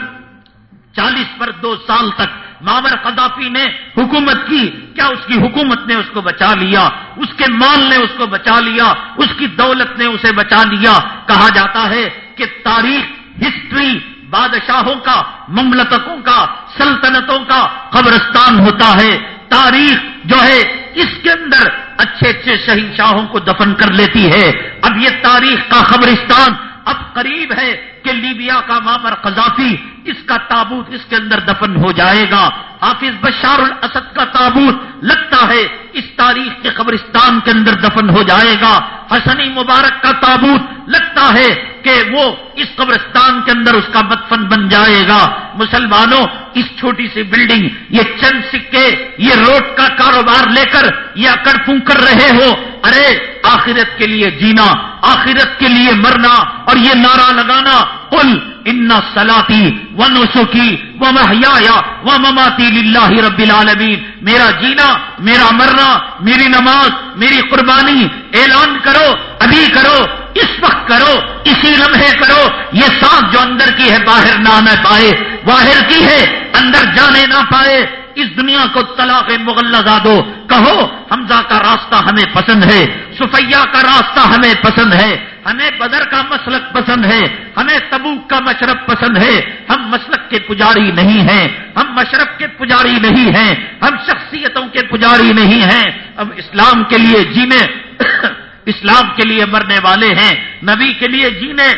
چالیس پر دو سال تک مامر قدافی نے حکومت کی۔ کیا اس کی حکومت نے اس کو بچا لیا؟ اس کے مال نے اس کو بچا لیا۔ اس کی دولت نے اسے بچا لیا۔ کہا جاتا ہے کہ تاریخ ہسٹری بادشاہوں کا، مملکتوں کا، سلطنتوں کا قبرستان ہوتا ہے۔ تاریخ جو ہے اس کے اندر اچھے اچھے شہنشاہوں کو دفن کر لیتی ہے۔ اب یہ تاریخ کا خبرستان اب قریب ہے۔ کہ لیبیا کا مامر قذافی اس کا تابوت اس کے اندر دفن ہو جائے گا۔ حافظ بشار الاسد کا تابوت لگتا ہے اس تاریخ کے قبرستان کے اندر دفن ہو جائے گا۔ حسنی مبارک کا تابوت لگتا ہے کہ وہ اس قبرستان کے اندر اس کا مدفن بن جائے گا۔ مسلمانوں، اس چھوٹی سی بلڈنگ، یہ چند سکے، یہ روڈ کا کاروبار لے کر یہ اکڑ پھونک کر رہے ہو۔ ارے، آخرت کے لیے جینا، آخرت کے لیے مرنا اور یہ نعرہ لگانا کل ان سلاتی و نسخی و محیا و مماتی لاہ رب العالمین میرا جینا، میرا مرنا، میری نماز، میری قربانی اعلان کرو، ابھی کرو، اس وقت کرو، اسی لمحے کرو، یہ سانس جو اندر کی ہے، باہر نہ آنا پائے باہر کی ہے، اندر جانے نہ پائے، اس دنیا کو طلاق مغلزہ دو۔ کہو، حمزہ کا راستہ ہمیں پسند ہے سفیا کا راستہ ہمیں پسند ہے۔ ہمیں بدر کا مسلک پسند ہے، ہمیں تبوک کا مشرف پسند ہے۔ ہم مسلک کے پجاری نہیں ہیں، ہم مشرف کے پجاری نہیں ہیں، ہم شخصیتوں کے پجاری نہیں ہیں۔ ہم اسلام کے لیے جینے، اسلام کے لیے مرنے والے ہیں، نبی کے لیے جینے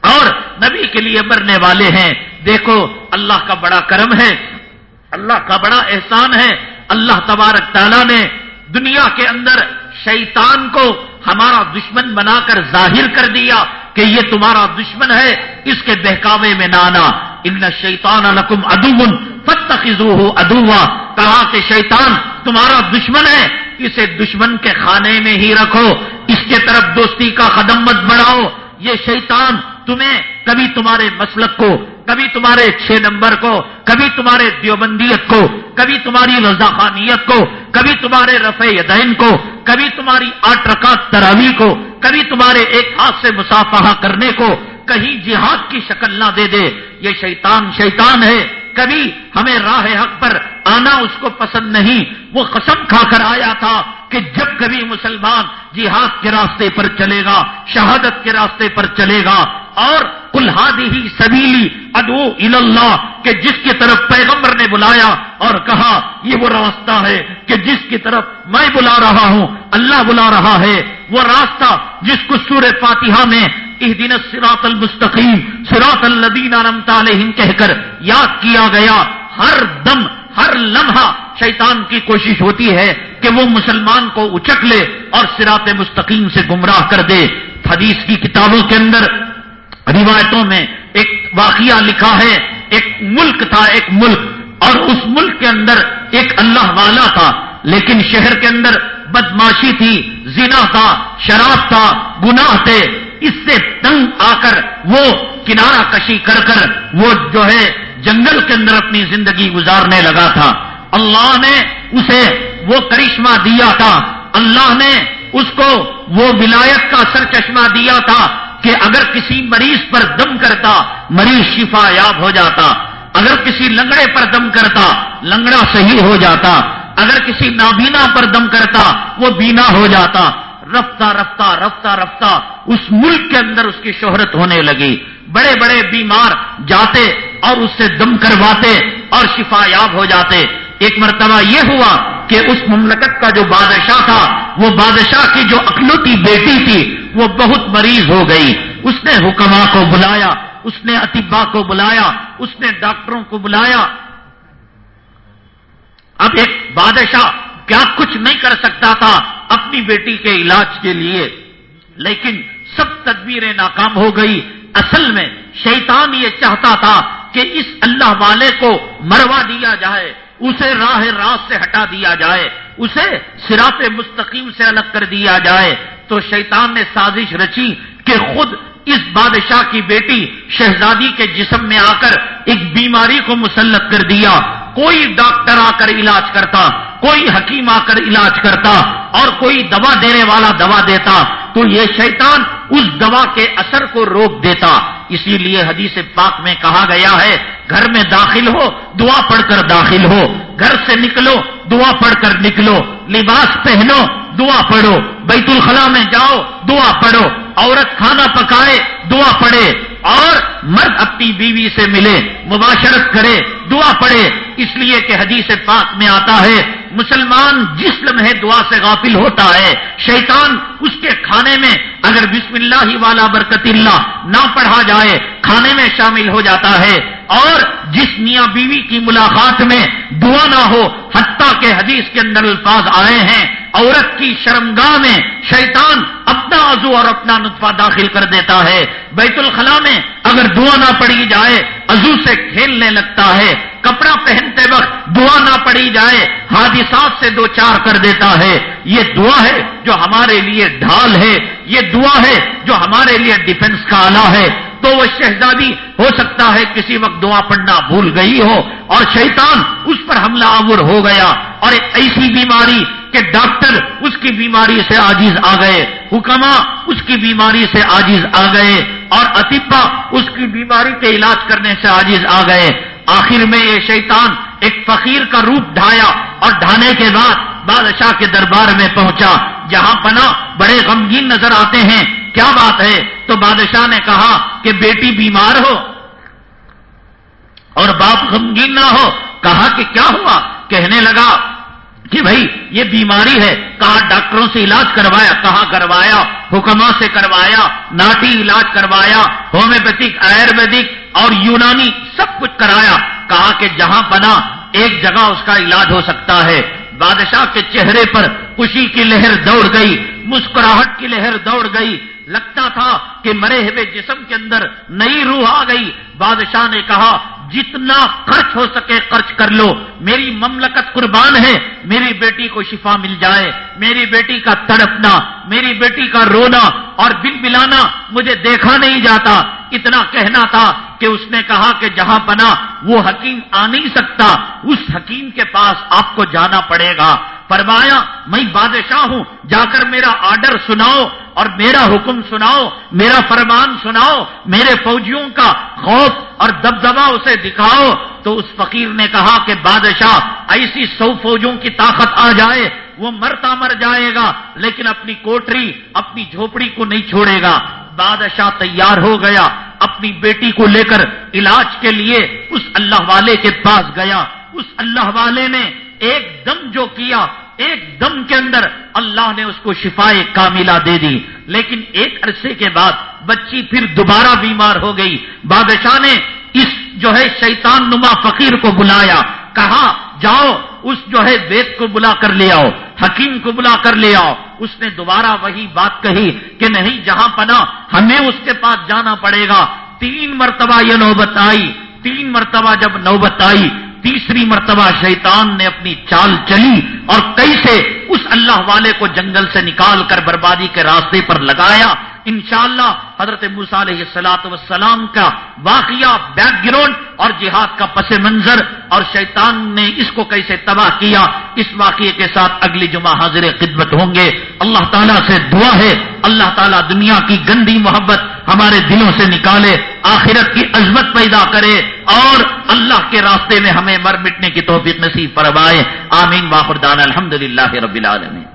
اور نبی کے لیے مرنے والے ہیں۔ دیکھو، اللہ کا بڑا کرم ہے، اللہ کا بڑا احسان ہے۔ اللہ تبارک تعالیٰ نے دنیا کے اندر شیطان کو ہمارا دشمن بنا کر ظاہر کر دیا کہ یہ تمہارا دشمن ہے، اس کے بہکاوے میں نانا۔ ان شیطان الکم ادوبن فتخذوه ادوا کہا کہ شیطان، تمہارا دشمن ہے، اسے دشمن کے خانے میں ہی رکھو، اس کے طرف دوستی کا قدم مت بڑھاؤ۔ یہ شیطان تمہیں، کبھی تمہارے مسلک کو، کبھی تمہارے چھ نمبر کو، کبھی تمہارے دیوبندیت کو، کبھی تمہاری رضاخانیت کو، کبھی تمہارے رفع دین کو، کبھی تمہاری آٹھ رکعت تراوی کو، کبھی تمہارے ایک ہاتھ سے مسافہ کرنے کو، کہیں جہاد کی شکل نہ دے دے۔ یہ شیطان شیطان ہے۔ کبھی ہمیں راہ حق پر آنا اس کو پسند نہیں۔ وہ قسم کھا کر آیا تھا کہ جب کبھی مسلمان جہاد کے راستے پر چلے گا، شہادت کے راستے پر چلے گا اور کلہادی ہی سبیلی ادو اللہ کہ جس کی طرف پیغمبر نے بلایا اور کہا، یہ وہ راستہ ہے کہ جس کی طرف میں بلا رہا ہوں، اللہ بلا رہا ہے، وہ راستہ جس کو سور فاتحہ میں دن سراط المستقیم سراط الدین علیہم کہہ کر یاد کیا گیا۔ ہر دم، ہر لمحہ شیطان کی کوشش ہوتی ہے کہ وہ مسلمان کو اچک لے اور سراط مستقیم سے گمراہ کر دے۔ حدیث کی کتابوں کے اندر روایتوں میں ایک واقعہ لکھا ہے، ایک ملک تھا، ایک ملک، اور اس ملک کے اندر ایک اللہ والا تھا، لیکن شہر کے اندر بدماشی تھی، زنا تھا، شراب تھا، گناہ تھے۔ اس سے تنگ آ کر وہ کنارہ کشی کر کر وہ جو ہے جنگل کے اندر اپنی زندگی گزارنے لگا تھا۔ اللہ نے اسے وہ کرشمہ دیا تھا۔ اللہ نے اس کو وہ ولایت کا سر چشمہ دیا تھا۔ کہ اگر کسی مریض پر دم کرتا، مریض شفا یاب ہو جاتا، اگر کسی لنگڑے پر دم کرتا، لنگڑا صحیح ہو جاتا، اگر کسی نابینا پر دم کرتا، وہ بینا ہو جاتا، رفتہ رفتہ رفتہ رفتہ اس ملک کے اندر اس کی شہرت ہونے لگی۔ بڑے بڑے بیمار جاتے اور اس سے دم کرواتے اور شفا یاب ہو جاتے۔ ایک مرتبہ یہ ہوا کہ اس مملکت کا جو بادشاہ تھا، وہ بادشاہ کی جو اکلوتی بیٹی تھی، وہ بہت مریض ہو گئی۔ اس نے حکما کو بلایا، اس نے اتبا کو بلایا، اس نے ڈاکٹروں کو بلایا۔ اب ایک بادشاہ کیا کچھ نہیں کر سکتا تھا اپنی بیٹی کے علاج کے لیے، لیکن سب تدبیریں ناکام ہو گئی۔ اصل میں شیطان یہ چاہتا تھا کہ اس اللہ والے کو مروا دیا جائے۔ اسے راہ راست سے ہٹا دیا جائے، اسے سراط مستقیم سے الگ کر دیا جائے۔ تو شیطان نے سازش رچی کہ خود اس بادشاہ کی بیٹی شہزادی کے جسم میں آ کر ایک بیماری کو مسلط کر دیا۔ کوئی ڈاکٹر آ کر علاج کرتا، کوئی حکیم آ کر علاج کرتا اور کوئی دوا دینے والا دوا دیتا۔ تو یہ شیطان اس دوا کے اثر کو روک دیتا۔ اسی لیے حدیث پاک میں کہا گیا ہے گھر میں داخل ہو، دعا پڑھ کر داخل ہو۔ گھر سے نکلو، دعا پڑھ کر نکلو۔ لباس پہنو، دعا پڑھو۔ بیت الخلا میں جاؤ، دعا پڑھو۔ عورت کھانا پکائے، دعا پڑھے۔ اور مرد اپنی بیوی سے ملے، مباشرت کرے۔ دعا پڑھے، اس لیے کہ حدیث پاک میں آتا ہے، مسلمان جس لمحے دعا سے غافل ہوتا ہے۔ شیطان اس کے کھانے میں اگر بسم اللہ ہی والا برکت اللہ نہ پڑھا جائے، کھانے میں شامل ہو جاتا ہے۔ اور جس میاں بیوی کی ملاقات میں دعا نہ ہو، حتیٰ کے حدیث کے اندر الفاظ آئے ہیں، عورت کی شرمگاہ میں شیطان اپنا عزو اور اپنا نطفہ داخل کر دیتا ہے۔ بیت الخلا میں اگر دعا نہ پڑی جائے عزو سے کھیلنے لگتا ہے، کپڑا پہنتے وقت دعا نہ پڑی جائے، حادثات سے دو چار کر دیتا ہے، یہ دعا ہے جو ہمارے لیے ڈھال ہے، یہ دعا ہے جو ہمارے لیے ڈیفنس کا آلہ ہے۔ تو وہ شہزادی ہو سکتا ہے کسی وقت دعا پڑھنا بھول گئی ہو اور شیطان اس پر حملہ آور ہو گیا اور ایک ایسی بیماری کہ ڈاکٹر اس کی بیماری سے آجیز آ گئے حکما اس کی بیماری سے آجیز آ گئے، اور اطبا اس کی بیماری کے علاج کرنے سے آجیز آ گئے۔ آخر میں یہ شیطان ایک فقیر کا روپ ڈھایا اور ڈھانے کے بعد بادشاہ کے دربار میں پہنچا۔ جہاں پنا بڑے غمگین نظر آتے ہیں۔ کیا بات ہے؟ تو بادشاہ نے کہا کہ بیٹی بیمار ہو اور باپ غمگین نہ ہو۔ کہا کہ کیا ہوا؟ کہنے لگا کہ بھائی، یہ بیماری ہے۔ کہا ڈاکٹروں سے علاج کروایا کہاں کروایا حکما سے کروایا، ناٹی علاج کروایا، ہومیوپیتھک، آیورویدک اور یونانی سب کچھ کرایا۔ کہا کہ جہاں بنا، ایک جگہ اس کا علاج ہو سکتا ہے۔ بادشاہ کے چہرے پر خوشی کی لہر دوڑ گئی، مسکراہٹ کی لہر دوڑ گئی۔ لگتا تھا کہ مرے ہوئے جسم کے اندر نئی روح آ گئی۔ بادشاہ نے کہا جتنا خرچ ہو سکے خرچ کر لو۔ میری مملکت قربان ہے، میری بیٹی کو شفا مل جائے۔ میری بیٹی کا تڑپنا، میری بیٹی کا رونا اور بل بلانا مجھے دیکھا نہیں جاتا۔ اتنا کہنا تھا کہ اس نے کہا کہ جہاں بنا وہ حکیم آ نہیں سکتا۔ اس حکیم کے پاس آپ کو جانا پڑے گا۔ فرمایا، میں بادشاہ ہوں، جا کر میرا آرڈر سناؤ اور میرا حکم سناؤ، میرا فرمان سناؤ، میرے فوجیوں کا خوف اور دبدبا اسے دکھاؤ۔ تو اس فقیر نے کہا کہ بادشاہ، ایسی سو فوجوں کی طاقت آ جائے، وہ مرتا مر جائے گا، لیکن اپنی کوٹری، اپنی جھوپڑی کو نہیں چھوڑے گا۔ بادشاہ تیار ہو گیا، اپنی بیٹی کو لے کر علاج کے لیے اس اللہ والے کے پاس گیا۔ اس اللہ والے نے ایک دم جو کیا ایک دم کے اندر اللہ نے اس کو شفا کاملہ دے دی۔ لیکن ایک عرصے کے بعد بچی پھر دوبارہ بیمار ہو گئی۔ بادشاہ نے اس جو ہے شیطان نما فقیر کو بلایا۔ کہا، جاؤ، اس جو ہے وید کو بلا کر لے آؤ، حکیم کو بلا کر لے آؤ۔ اس نے دوبارہ وہی بات کہی کہ نہیں، جہاں پنا ہمیں اس کے پاس جانا پڑے گا۔ تین مرتبہ یہ نوبت آئی۔ تین مرتبہ جب نوبت آئی تیسری مرتبہ شیطان نے اپنی چال چلی اور کیسے اس اللہ والے کو جنگل سے نکال کر بربادی کے راستے پر لگایا۔ انشاءاللہ حضرت علیہ السلاط وسلام کا واقعہ بیک گراؤنڈ اور جہاد کا پس منظر اور شیطان نے اس کو کیسے تباہ کیا، اس واقعے کے ساتھ اگلی جمعہ حاضر خدمت ہوں گے۔ اللہ تعالیٰ سے دعا ہے، اللہ تعالیٰ دنیا کی گندی محبت ہمارے دلوں سے نکالے، آخرت کی عظمت پیدا کرے اور اللہ کے راستے میں ہمیں مر مٹنے کی توفیق نصیب فرمائے۔ آمین واخردان الحمد للہ رب العالمین۔